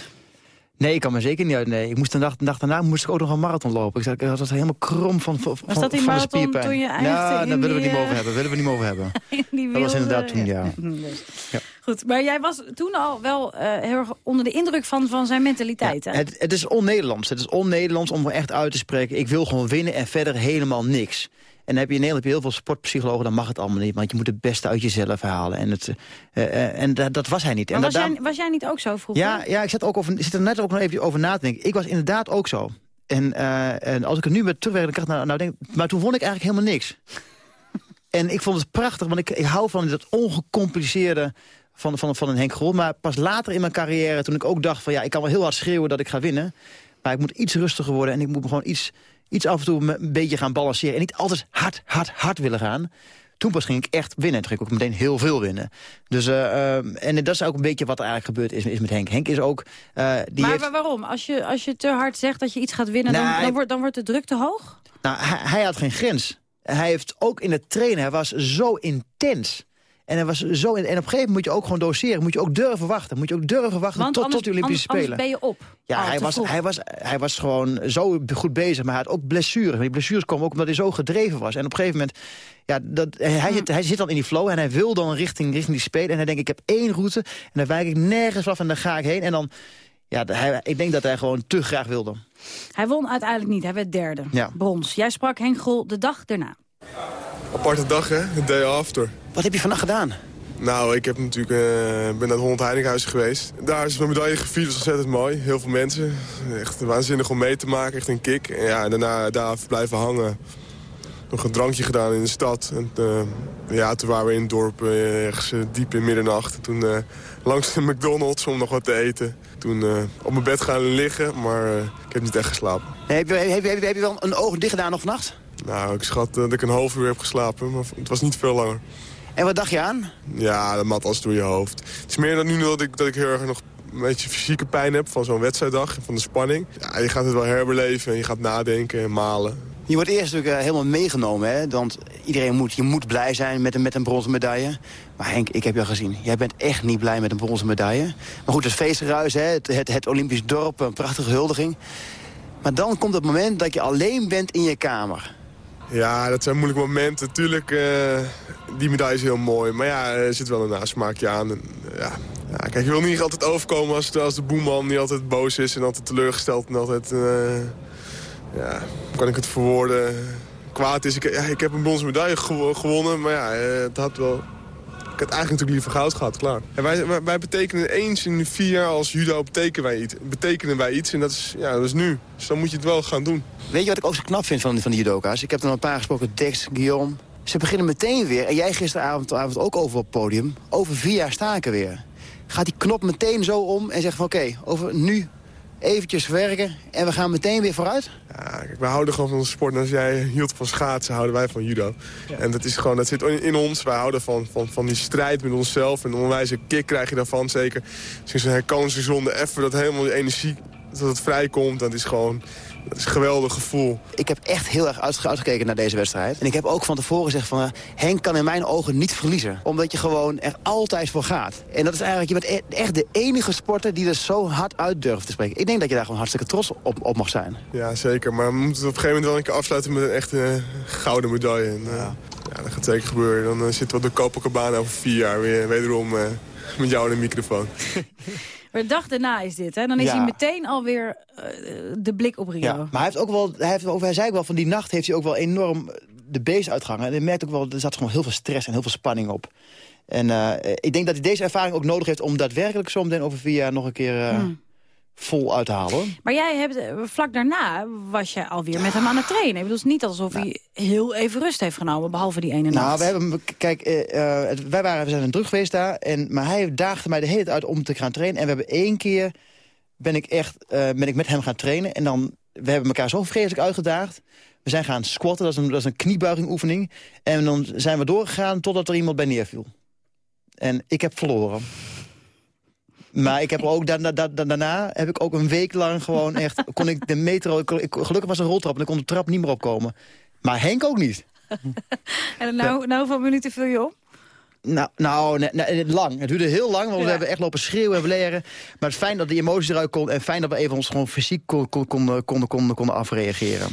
Nee, ik kan me zeker niet uit. Nee. Ik moest de dag, de dag daarna moest ik ook nog een marathon lopen. Ik zat, ik was helemaal krom van, van, Was dat die van de marathon spierpijn. toen je in daar willen we niet meer over eh, hebben. Willen we niet meer over hebben. Dat was inderdaad toen, ja. Dus. Ja. Goed, maar jij was toen al wel eh, heel erg onder de indruk van, van zijn mentaliteit. hè? Het, het is on-Nederlands. Het is on-Nederlands om er echt uit te spreken. Ik wil gewoon winnen en verder helemaal niks. En dan heb je in Nederland heel veel sportpsychologen, dan mag het allemaal niet. Want je moet het beste uit jezelf halen. En, het, eh, eh, en dat, dat was hij niet. Maar en was, jij, was jij niet ook zo vroeger? ja, ja, ik zit, ook over, ik zit er net ook nog even over na te denken. Ik was inderdaad ook zo. En, eh, en als ik er nu met terugwerkende kracht naar nou denk... Maar toen vond ik eigenlijk helemaal niks. en ik vond het prachtig, want ik, ik hou van dat ongecompliceerde van, van, van een Henk Grol. Maar pas later in mijn carrière, toen ik ook dacht van... ja, ik kan wel heel hard schreeuwen dat ik ga winnen. Maar ik moet iets rustiger worden en ik moet me gewoon iets, iets af en toe een beetje gaan balanceren. En niet altijd hard, hard, hard willen gaan. Toen pas ging ik echt winnen. En toen ging ik ook meteen heel veel winnen. Dus, eh, ehm, en dat is ook een beetje wat er eigenlijk gebeurd is, is met Henk. Henk is ook... eh, die maar heeft, wa- waarom? Als je, als je te hard zegt dat je iets gaat winnen, dan, Nee. dan, wordt, dan wordt de druk te hoog? Nou, hij, hij had geen grens. Hij heeft ook in het trainen, hij was zo intens. En, hij was zo in, en op een gegeven moment moet je ook gewoon doseren. Moet je ook durven wachten. Moet je ook durven wachten Want tot, anders, tot de Olympische anders, Spelen. anders ben je op. Ja, hij was, vroeg. hij, was, hij was gewoon zo goed bezig. Maar hij had ook blessures. Maar die blessures komen ook omdat hij zo gedreven was. En op een gegeven moment... Ja, dat, hij, Hm. zit, hij zit dan in die flow en hij wil dan richting, richting die Spelen. En hij denkt, ik heb één route. En dan wijk ik nergens af en dan ga ik heen. En dan... Ja, hij, ik denk dat hij gewoon te graag wilde. Hij won uiteindelijk niet, hij werd derde. Ja. Brons. Jij sprak Henk Grol de dag daarna. Aparte dag, hè? The day after. Wat heb je vannacht gedaan? Nou, ik heb natuurlijk, eh, ben naar het Holland Heilighuis geweest. Daar is mijn medaille gevierd, dat is ontzettend mooi. Heel veel mensen. Echt waanzinnig om mee te maken, echt een kick. En ja, daarna daar blijven hangen. Nog een drankje gedaan in de stad. En, eh, ja, toen waren we in het dorp eh, ergens diep in middernacht. Toen langs de McDonald's om nog wat te eten. Toen op mijn bed gaan liggen, maar ik heb niet echt geslapen. Heb je, heb, je, heb, je, heb je wel een oog dicht gedaan nog vannacht? Nou, ik schat dat ik een half uur heb geslapen, maar het was niet veel langer. En wat dacht je aan? Ja, dat mat als door je hoofd. Het is meer dan nu dat ik, dat ik heel erg nog een beetje fysieke pijn heb van zo'n wedstrijddag en van de spanning. Ja, je gaat het wel herbeleven en je gaat nadenken en malen. Je wordt eerst natuurlijk eh, helemaal meegenomen, hè? Want iedereen moet, je moet blij zijn met een, met een bronzen medaille. Maar Henk, ik heb jou gezien. Jij bent echt niet blij met een bronzen medaille. Maar goed, het feestruis, hè? Het, het, het Olympisch dorp, een prachtige huldiging. Maar dan komt het moment dat je alleen bent in je kamer. Ja, dat zijn moeilijke momenten. Natuurlijk, eh, die medaille is heel mooi. Maar ja, er zit wel een nasmaakje aan. En, ja. Ja, kijk, je wil niet altijd overkomen als, als de boeman die altijd boos is en altijd teleurgesteld en altijd... eh, ja, kan ik het verwoorden? Kwaad is. Ik, ja, ik heb een bronzen medaille gewo- gewonnen, maar ja, eh, het had wel... ik had eigenlijk natuurlijk liever goud gehad, klaar. Wij, wij, betekenen eens in vier jaar als judo betekenen wij iets. Betekenen wij iets en dat is, ja, dat is nu. Dus dan moet je het wel gaan doen. Weet je wat ik ook zo knap vind van, van de judoka's? Ik heb er een paar gesproken, Dex, Guillaume. Ze beginnen meteen weer, en jij gisteravond avond ook over op het podium... over vier jaar sta ik er weer. Gaat die knop meteen zo om en zegt van oké, over nu eventjes werken en we gaan meteen weer vooruit? Ja, kijk, wij houden gewoon van onze sport. En als jij hield van schaatsen, houden wij van judo. En dat is gewoon, dat zit in ons. Wij houden van, van, van die strijd met onszelf. En een onwijze kick krijg je daarvan, zeker. Sinds een herkansingszonde, even dat helemaal die energie, dat het vrijkomt. Dat is gewoon, dat is een geweldig gevoel. Ik heb echt heel erg uitge- uitgekeken naar deze wedstrijd. En ik heb ook van tevoren gezegd van... eh, Henk kan in mijn ogen niet verliezen. Omdat je gewoon er altijd voor gaat. En dat is eigenlijk, je bent e- echt de enige sporter die er zo hard uit durft te spreken. Ik denk dat je daar gewoon hartstikke trots op, op mag zijn. Ja, zeker. Maar we moeten het op een gegeven moment wel een keer afsluiten met een echte eh, gouden medaille. En, eh, ja. dat gaat zeker gebeuren. Dan zitten we op de Copacabana over vier jaar weer wederom met jou in de microfoon. Maar de dag daarna is dit, hè? Dan is Ja. hij meteen alweer eh de blik op Rio. Ja, maar hij heeft ook wel, hij, heeft ook, hij zei ook wel, van die nacht heeft hij ook wel enorm de beest uitgehangen. En hij merkt ook wel, er zat gewoon heel veel stress en heel veel spanning op. En eh, ik denk dat hij deze ervaring ook nodig heeft om daadwerkelijk zo meteen over vier jaar nog een keer eh, Hmm. Vol uit te halen. hoor. Maar jij hebt, eh, vlak daarna was je alweer met hem aan het trainen. Ik bedoel, het is niet alsof hij heel even rust heeft genomen, behalve die ene Nou, nacht. we hebben, kijk, het- wij waren, we zijn een druk geweest daar. En, maar hij daagde mij de hele tijd uit om te gaan trainen. En we hebben één keer, ben ik echt, ben ik met hem gaan trainen. En dan, we hebben elkaar zo vreselijk uitgedaagd. We zijn gaan squatten, dat is een, dat is een kniebuigingoefening. En dan zijn we doorgegaan totdat er iemand bij neerviel. En ik heb verloren. Maar ik heb ook da da- da- da- daarna heb ik ook een week lang gewoon echt... kon ik de metro... ik kon- gelukkig was een roltrap en ik kon de trap niet meer opkomen. Maar Henk ook niet. En nou, nou hoeveel minuten vul je op? Nou, nou nee, nee, lang. Het duurde heel lang, want Ja. we hebben echt lopen schreeuwen en bleren. Maar het fijn dat die emoties eruit kon... en fijn dat we even ons gewoon fysiek kon- kon- konden konden konden konden afreageren.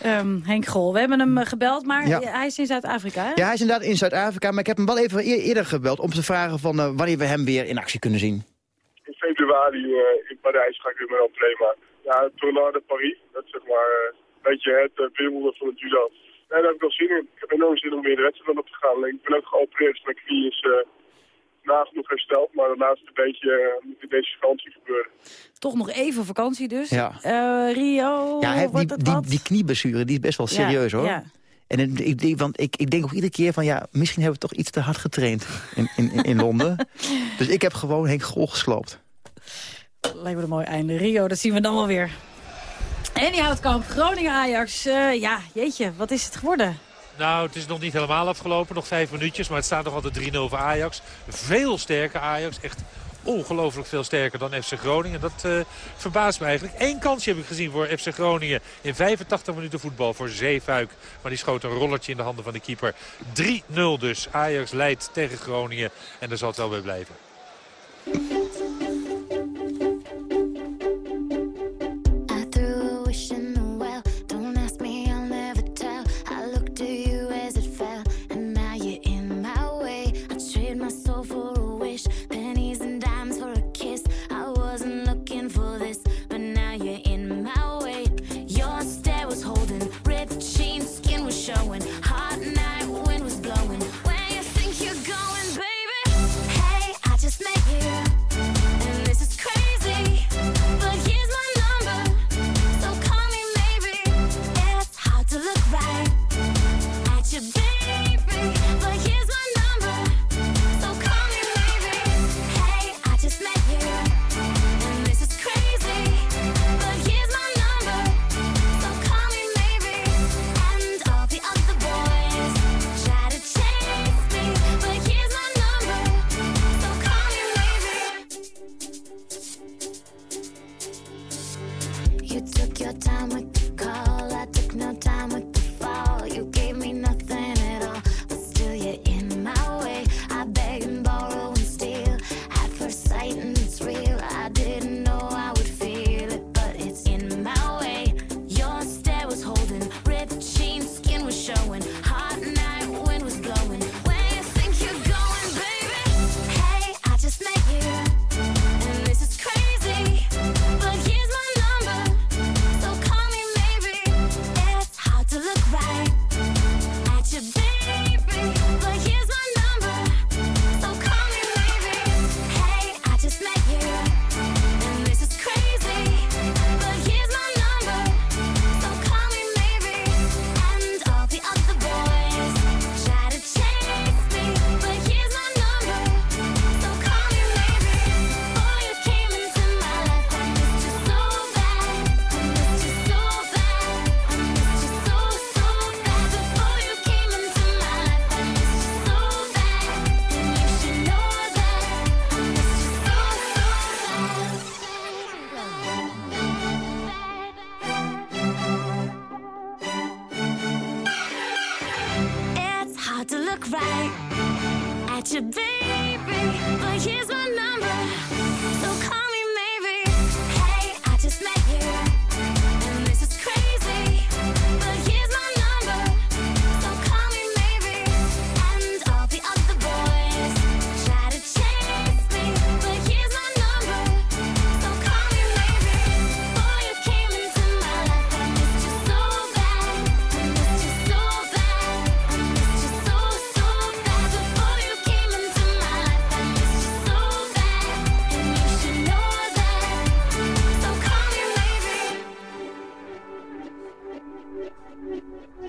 Ehm, Henk Grol, we hebben hem eh, gebeld, maar Ja. hij is in Zuid-Afrika? Ja, hij is inderdaad in Zuid-Afrika, maar ik heb hem wel even eer- eerder gebeld... om te vragen van, eh, wanneer we hem weer in actie kunnen zien. In februari eh, in Parijs ga ik weer mijn entree maken. Ja, Tournoi de Paris, dat is zeg maar eh, een beetje het uh, wimbledon van het judo. Nee, daar heb ik wel zin in. Ik heb enorm zin om weer de wedstrijd op te gaan. Ik ben ook geopereerd, dus mijn knie is eh, nagenoeg hersteld. Maar het een beetje eh, moet in deze vakantie gebeuren. Toch nog even vakantie dus. Ja. Eh, Rio, ja, hij die, het die, wat? die knieblessure, die is best wel Ja, serieus, hoor. ja. En ik, want ik, ik denk ook iedere keer van, ja, misschien hebben we toch iets te hard getraind in, in, in, Londen. dus ik heb gewoon Henk Grol gesloopt. Lijkt me een mooi einde. Rio, dat zien we dan wel weer. En die Houtkamp, Groningen-Ajax. Eh, ja, jeetje, wat is het geworden? Nou, het is nog niet helemaal afgelopen. Nog vijf minuutjes, maar het staat nog altijd 3-0 voor Ajax. Veel sterker Ajax. Echt ongelooflijk veel sterker dan FC Groningen. Dat eh, verbaast me eigenlijk. Eén kansje heb ik gezien voor FC Groningen in 85 minuten voetbal voor Zeefuik. Maar die schoot een rollertje in de handen van de keeper. 3-0 dus. Ajax leidt tegen Groningen en daar zal het wel bij blijven.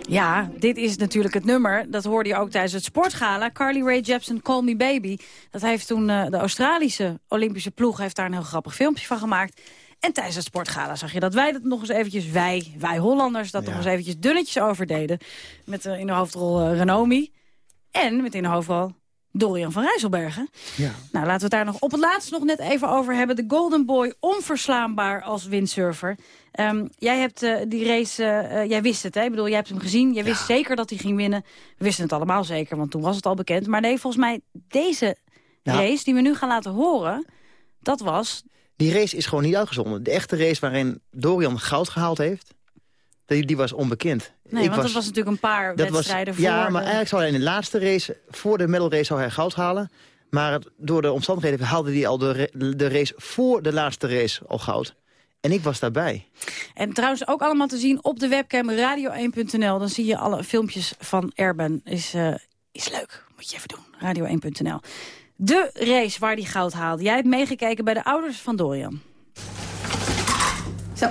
Ja, dit is natuurlijk het nummer. Dat hoorde je ook tijdens het sportgala. Carly Rae Jepsen, Call Me Baby. Dat heeft toen eh, de Australische Olympische ploeg... heeft daar een heel grappig filmpje van gemaakt. En tijdens het sportgala zag je dat wij dat nog eens eventjes... wij, wij Hollanders, dat nog eens eventjes dunnetjes overdeden. Met eh, in de hoofdrol eh, Renomi. En met in de hoofdrol Dorian van Rijsselbergen. Ja. Nou, laten we het daar nog op het laatst nog net even over hebben. De Golden Boy, onverslaanbaar als windsurfer. Ehm, jij hebt eh, die race, eh, eh, jij wist het, hè? Ik bedoel, jij hebt hem gezien. Jij wist zeker dat hij ging winnen. We wisten het allemaal zeker, want toen was het al bekend. Maar nee, volgens mij deze Ja. race die we nu gaan laten horen... dat was... Die race is gewoon niet uitgezonden. De echte race waarin Dorian goud gehaald heeft, die, die was onbekend. Nee, Ik want dat was natuurlijk een paar dat was- wedstrijden voor... Ja, maar de- eigenlijk zou hij in de laatste race, voor de medal race, zou hij goud halen. Maar het- door de omstandigheden haalde hij al de, de race voor de laatste race al goud. En ik was daarbij. En trouwens ook allemaal te zien op de webcam radio1.nl. Dan zie je alle filmpjes van Erben. Is, eh, is leuk, moet je even doen. Radio1.nl. De race waar die goud haalde. Jij hebt meegekeken bij de ouders van Dorian. Zo.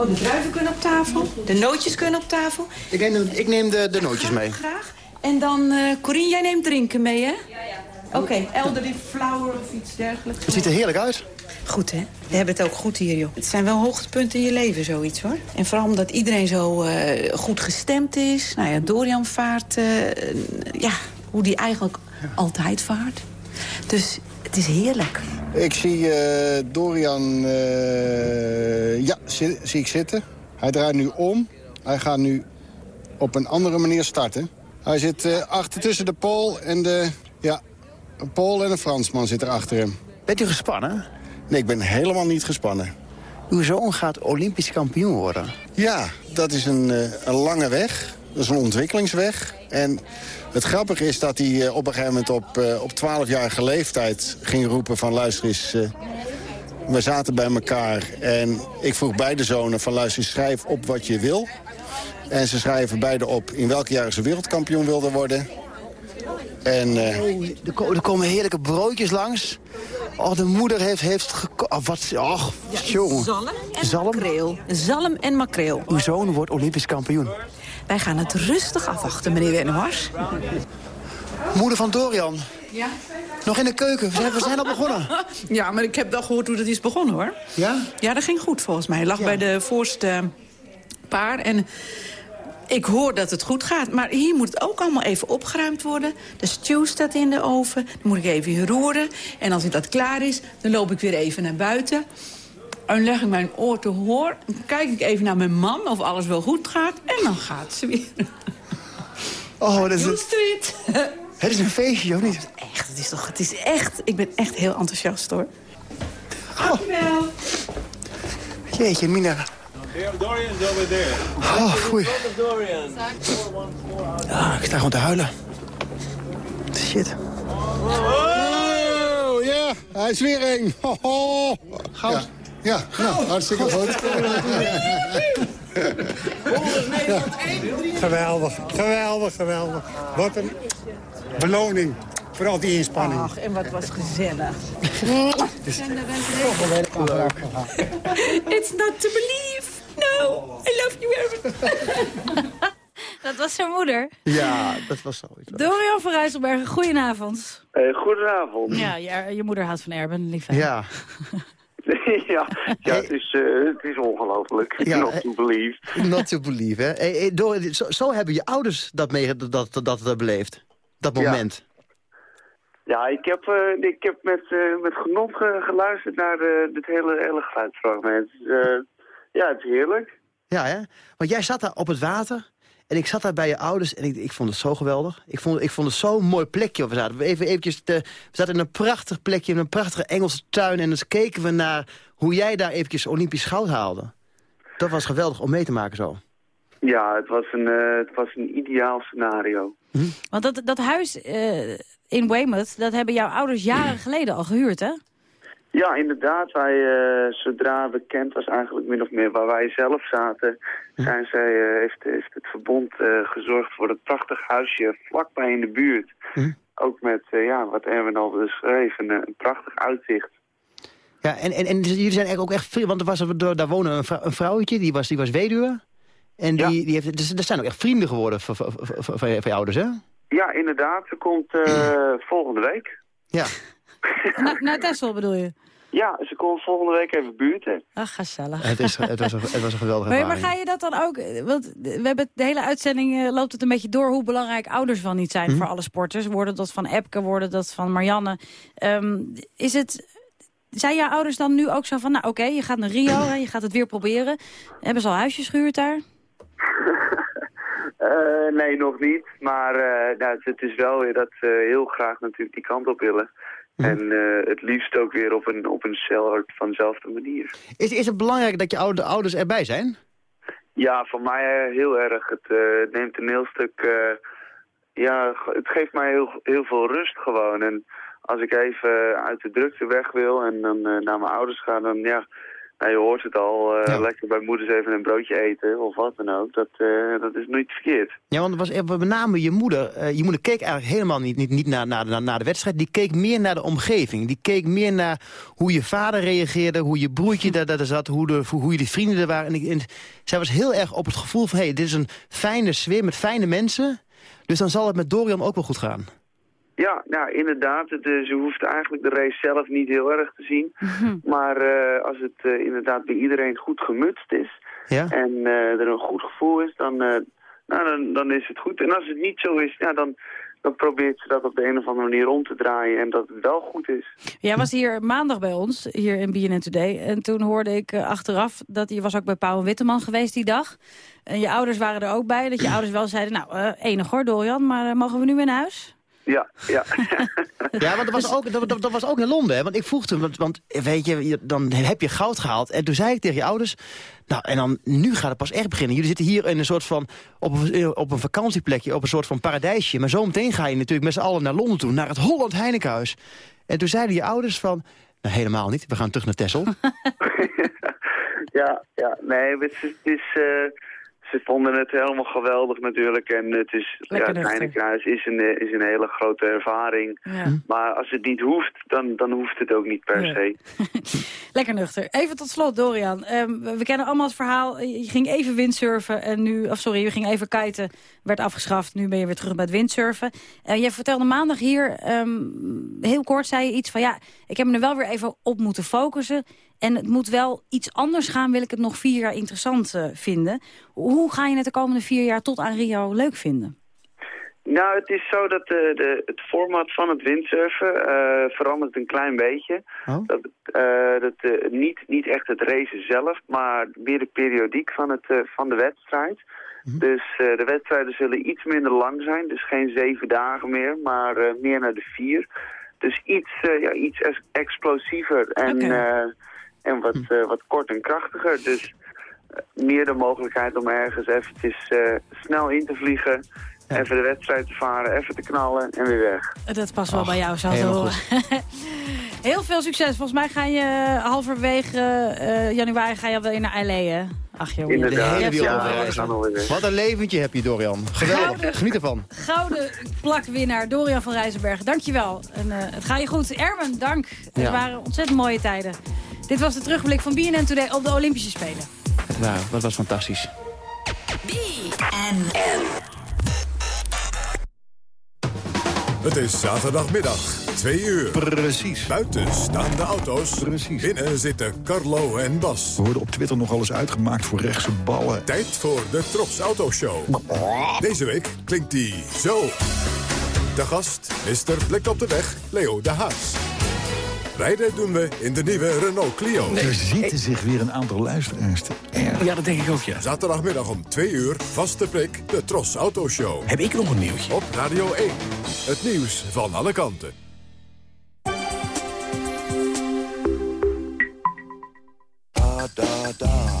Oh, de druiven kunnen op tafel. De nootjes kunnen op tafel. Ik neem, de- ik neem de, de nootjes mee. Graag. En dan, eh Corine, jij neemt drinken mee, hè? Ja, ja. Oké, elderly flower of iets dergelijks. Het ziet er heerlijk uit. Goed, hè? We hebben het ook goed hier, joh. Het zijn wel hoogtepunten in je leven, zoiets, hoor. En vooral omdat iedereen zo eh, goed gestemd is. Nou ja, Dorian vaart... eh, ja, hoe die eigenlijk altijd vaart. Dus het is heerlijk. Ik zie eh, Dorian, eh, ja, zi- zie ik zitten. Hij draait nu om. Hij gaat nu op een andere manier starten. Hij zit eh, achter tussen de Pool en de, ja, een Pool en een Fransman zit er achter hem. Bent u gespannen? Nee, ik ben helemaal niet gespannen. Uw zoon gaat Olympisch kampioen worden. Ja, dat is een, eh, een lange weg. Dat is een ontwikkelingsweg. En het grappige is dat hij eh, op een gegeven moment op, eh, op 12-jarige leeftijd ging roepen van luister eens... eh, we zaten bij elkaar en ik vroeg beide zonen van luister eens, schrijf op wat je wil. En ze schrijven beide op in welk jaar ze wereldkampioen wilden worden. En Oh, er, ko- er komen heerlijke broodjes langs. Oh, de moeder heeft, heeft oh, wat, oh, jongen. Zalm en Zalm? makreel. Zalm en makreel. Uw zoon wordt Olympisch kampioen. Wij gaan het rustig afwachten, meneer Wennemars. Moeder van Dorian, Ja? nog in de keuken. We zijn, al begonnen. Ja, maar ik heb wel gehoord hoe dat is begonnen, hoor. Ja? Ja, dat ging goed volgens mij. Hij lag bij de voorste paar en ik hoor dat het goed gaat. Maar hier moet het ook allemaal even opgeruimd worden. De stew staat in de oven. Dan moet ik even roeren. En als dat klaar is, dan loop ik weer even naar buiten. En leg ik mijn oor te hoor. Dan kijk ik even naar mijn man of alles wel goed gaat. En dan gaat ze weer. Oh, dat is, het, street. het is een feestje, of niet? Echt, het is toch, het is echt, ik ben echt heel enthousiast hoor. Dankjewel. Jeetje, Mina. Dorian's over there. Oh, foei. Ah, ik sta gewoon te huilen. Shit. Oh, ja, hij is weer één. Ho, ho. Goud. Ja, ja nou, hartstikke goed. Geweldig, geweldig, geweldig. Wat een beloning voor al die inspanning. Ach, en wat was gezellig. It's not to believe. No, I love you, Erwin. Dat was zijn moeder. Ja, dat was zo. Dorian van Rijsselbergen, goedenavond. Eh, goedenavond. Ja, je, je moeder houdt van Erben, lief. hè? Ja. ja, ja het is, eh, het is ongelooflijk. Ja, Not eh, to believe. Not to believe, hè. Hey, hey, Dor, zo, zo hebben je ouders dat, mee, dat, dat, dat, beleefd. Dat moment. Ja, ik heb, eh, ik heb met, eh, met genot ge- geluisterd naar eh, dit hele, hele geluidsfragment. Eh, ja, het is heerlijk. Ja, hè? Want jij zat daar op het water En ik zat daar bij je ouders en ik, ik vond het zo geweldig. Ik vond, ik vond het zo'n mooi plekje. waar We zaten, even, eventjes te, we zaten in een prachtig plekje, in een prachtige Engelse tuin. En dus keken we naar hoe jij daar eventjes Olympisch goud haalde. Dat was geweldig om mee te maken zo. Ja, het was een, eh, het was een ideaal scenario. Want dat, dat huis eh, in Weymouth, dat hebben jouw ouders jaren geleden al gehuurd, hè? Ja, inderdaad. Wij, eh, zodra bekend was eigenlijk min of meer waar wij zelf zaten, zijn zij, eh, heeft, heeft het verbond eh, gezorgd voor een prachtig huisje vlakbij in de buurt. Ook met, ja, wat Erwin al beschreef, een, eh, een prachtig uitzicht. Ja, en, en, en jullie zijn eigenlijk ook echt vrienden, want er was, er, daar woonde een, vrou- een vrouwtje, die was, die was weduwe. En die, die heeft, dus er zijn ook echt vrienden geworden van, van, van, van je van je ouders, hè? Ja, inderdaad. Ze komt eh, volgende week. Ja. Naar, naar Texel bedoel je? Ja, ze komt volgende week even buurten. Ach, gezellig. Het, is, het, was, een- het was een geweldige Maar, maar ga je dat dan ook... Want we hebben de hele uitzending eh, loopt het een beetje door... hoe belangrijk ouders van niet zijn Hm. voor alle sporters. Worden dat van Epke, worden dat van Marianne. Ehm, is het... Zijn jouw ouders dan nu ook zo van... nou oké, je gaat naar Rio, hè, je gaat het weer proberen. Hebben ze al huisjes gehuurd daar? Eh, nee, nog niet. Maar eh, nou, het, het is wel weer dat ze heel graag natuurlijk die kant op willen. En eh, het liefst ook weer op een, op een soort vanzelfde manier. Is, is het belangrijk dat je oude, ouders erbij zijn? Ja, voor mij eh, heel erg. Het eh, neemt een heel stuk... ja, het geeft mij heel, heel veel rust gewoon. En als ik even uit de drukte weg wil en dan naar mijn ouders ga, dan ja... Nou, je hoort het al, eh, lekker bij moeders even een broodje eten of wat dan ook. Dat, eh, dat is niet verkeerd. Ja, want was even met name je moeder. eh, je moeder keek eigenlijk helemaal niet, niet, niet naar, naar, naar, naar de wedstrijd. Die keek meer naar de omgeving. Die keek meer naar hoe je vader reageerde, hoe je broertje daar, daar zat, hoe, de, hoe je de vrienden er waren. En, ik, en zij was heel erg op het gevoel van, hé, hey, dit is een fijne sfeer met fijne mensen. Dus dan zal het met Dorian ook wel goed gaan. Ja, nou inderdaad. Het, eh, ze hoeft eigenlijk de race zelf niet heel erg te zien. Maar eh, als het eh, inderdaad bij iedereen goed gemutst is Ja? en er een goed gevoel is, dan, nou, dan, dan is het goed. En als het niet zo is, ja, dan, dan probeert ze dat op de een of andere manier om te draaien en dat het wel goed is. Jij was hier maandag bij ons, hier in BNN Today. En toen hoorde ik achteraf dat je was ook bij Pauw Witteman geweest die dag. En je ouders waren er ook bij. Dat je ouders wel zeiden, nou, enig hoor Dorian, maar mogen we nu weer naar huis? Ja, ja. Ja, want dat was ook, dat, dat, dat was ook in Londen. Hè? Want ik vroeg toen, want, want weet je, dan heb je goud gehaald. En toen zei ik tegen je ouders, nou, en dan, nu gaat het pas echt beginnen. Jullie zitten hier in een soort van, op een, op een vakantieplekje, op een soort van paradijsje. Maar zometeen ga je natuurlijk met z'n allen naar Londen toe, naar het Holland Heinekenhuis. En toen zeiden je ouders van, nou, helemaal niet, we gaan terug naar Texel. Ja, ja, nee, het is, het is, eh, ze vonden het helemaal geweldig natuurlijk. En het is, ja, Lekker. Heinekenhuis is een, eh, is een hele grote ervaring. Ja. Maar als het niet hoeft, dan, dan hoeft het ook niet per Ja. se. Lekker nuchter. Even tot slot, Dorian. Ehm, we kennen allemaal het verhaal. Je ging even windsurfen en nu... Of sorry, je ging even kiten, werd afgeschaft. Nu ben je weer terug bij het windsurfen. En jij vertelde maandag hier, ehm, heel kort zei je iets van... ja, ik heb me er wel weer even op moeten focussen. En het moet wel iets anders gaan, wil ik het nog vier jaar interessant eh, vinden. Hoe ga je het de komende vier jaar tot aan Rio leuk vinden? Nou, het is zo dat de, de, het format van het windsurfen eh, verandert een klein beetje. Dat, eh, dat, eh, niet, niet echt het racen zelf, maar meer de periodiek van, het, eh, van de wedstrijd. Dus eh, de wedstrijden zullen iets minder lang zijn, dus geen zeven dagen meer, maar eh, meer naar de vier. Dus iets, eh, ja, iets ex- explosiever en, eh, en wat, eh, wat kort en krachtiger. Dus eh, meer de mogelijkheid om ergens eventjes eh, snel in te vliegen, even de wedstrijd te varen, even te knallen en weer weg. Dat past wel bij jou, zo te horen. Heel veel succes. Volgens mij ga je halverwege eh, januari ga je weer naar LA, hè? Ach joh. De hele wereld. Wat een leventje heb je, Dorian. Geweldig. Gouden- Geniet ervan. Gouden plakwinnaar Dorian van Rijzenberg. Dankjewel. En, eh, het gaat je goed. Erwin, dank. Het Ja. waren ontzettend mooie tijden. Dit was de terugblik van BNN Today op de Olympische Spelen. Nou, dat was fantastisch. Het is zaterdagmiddag, 2 uur. Precies. Buiten staan de auto's. Precies. Binnen zitten Carlo en Bas. We worden op Twitter nog alles uitgemaakt voor rechtse ballen. Tijd voor de Trops Autoshow. Deze week klinkt die zo. De gast, Mr. Blik op de weg, Leo de Haas. Rijden doen we in de nieuwe Renault Clio. Er zitten zich weer een aantal luisteraars te. Ja, dat denk ik ook, ja. Zaterdagmiddag om 2 uur, vaste prik, de Tros Autoshow. Heb ik nog een nieuwtje? Op Radio 1. Het nieuws van alle kanten. Da da. Da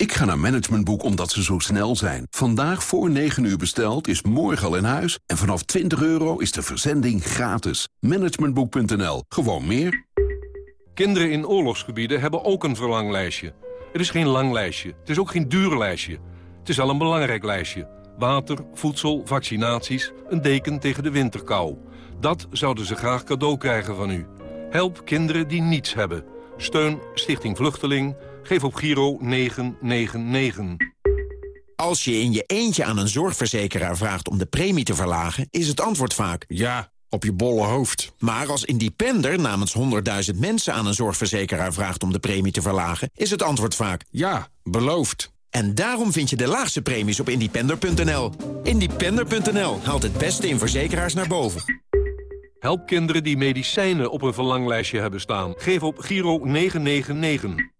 Ik ga naar Managementboek omdat ze zo snel zijn. Vandaag voor 9 uur besteld is morgen al in huis. En vanaf 20 euro is de verzending gratis. Managementboek.nl. Gewoon meer. Kinderen in oorlogsgebieden hebben ook een verlanglijstje. Het is geen lang lijstje. Het is ook geen duur lijstje. Het is al een belangrijk lijstje. Water, voedsel, vaccinaties, een deken tegen de winterkou. Dat zouden ze graag cadeau krijgen van u. Help kinderen die niets hebben. Steun Stichting Vluchteling. Geef op Giro 999. Als je in je eentje aan een zorgverzekeraar vraagt om de premie te verlagen... is het antwoord vaak... Ja, op je bolle hoofd. Maar als independer namens 100.000 mensen aan een zorgverzekeraar vraagt... om de premie te verlagen, is het antwoord vaak... Ja, beloofd. En daarom vind je de laagste premies op independer.nl. Independer.nl haalt het beste in verzekeraars naar boven. Help kinderen die medicijnen op een verlanglijstje hebben staan. Geef op Giro 999.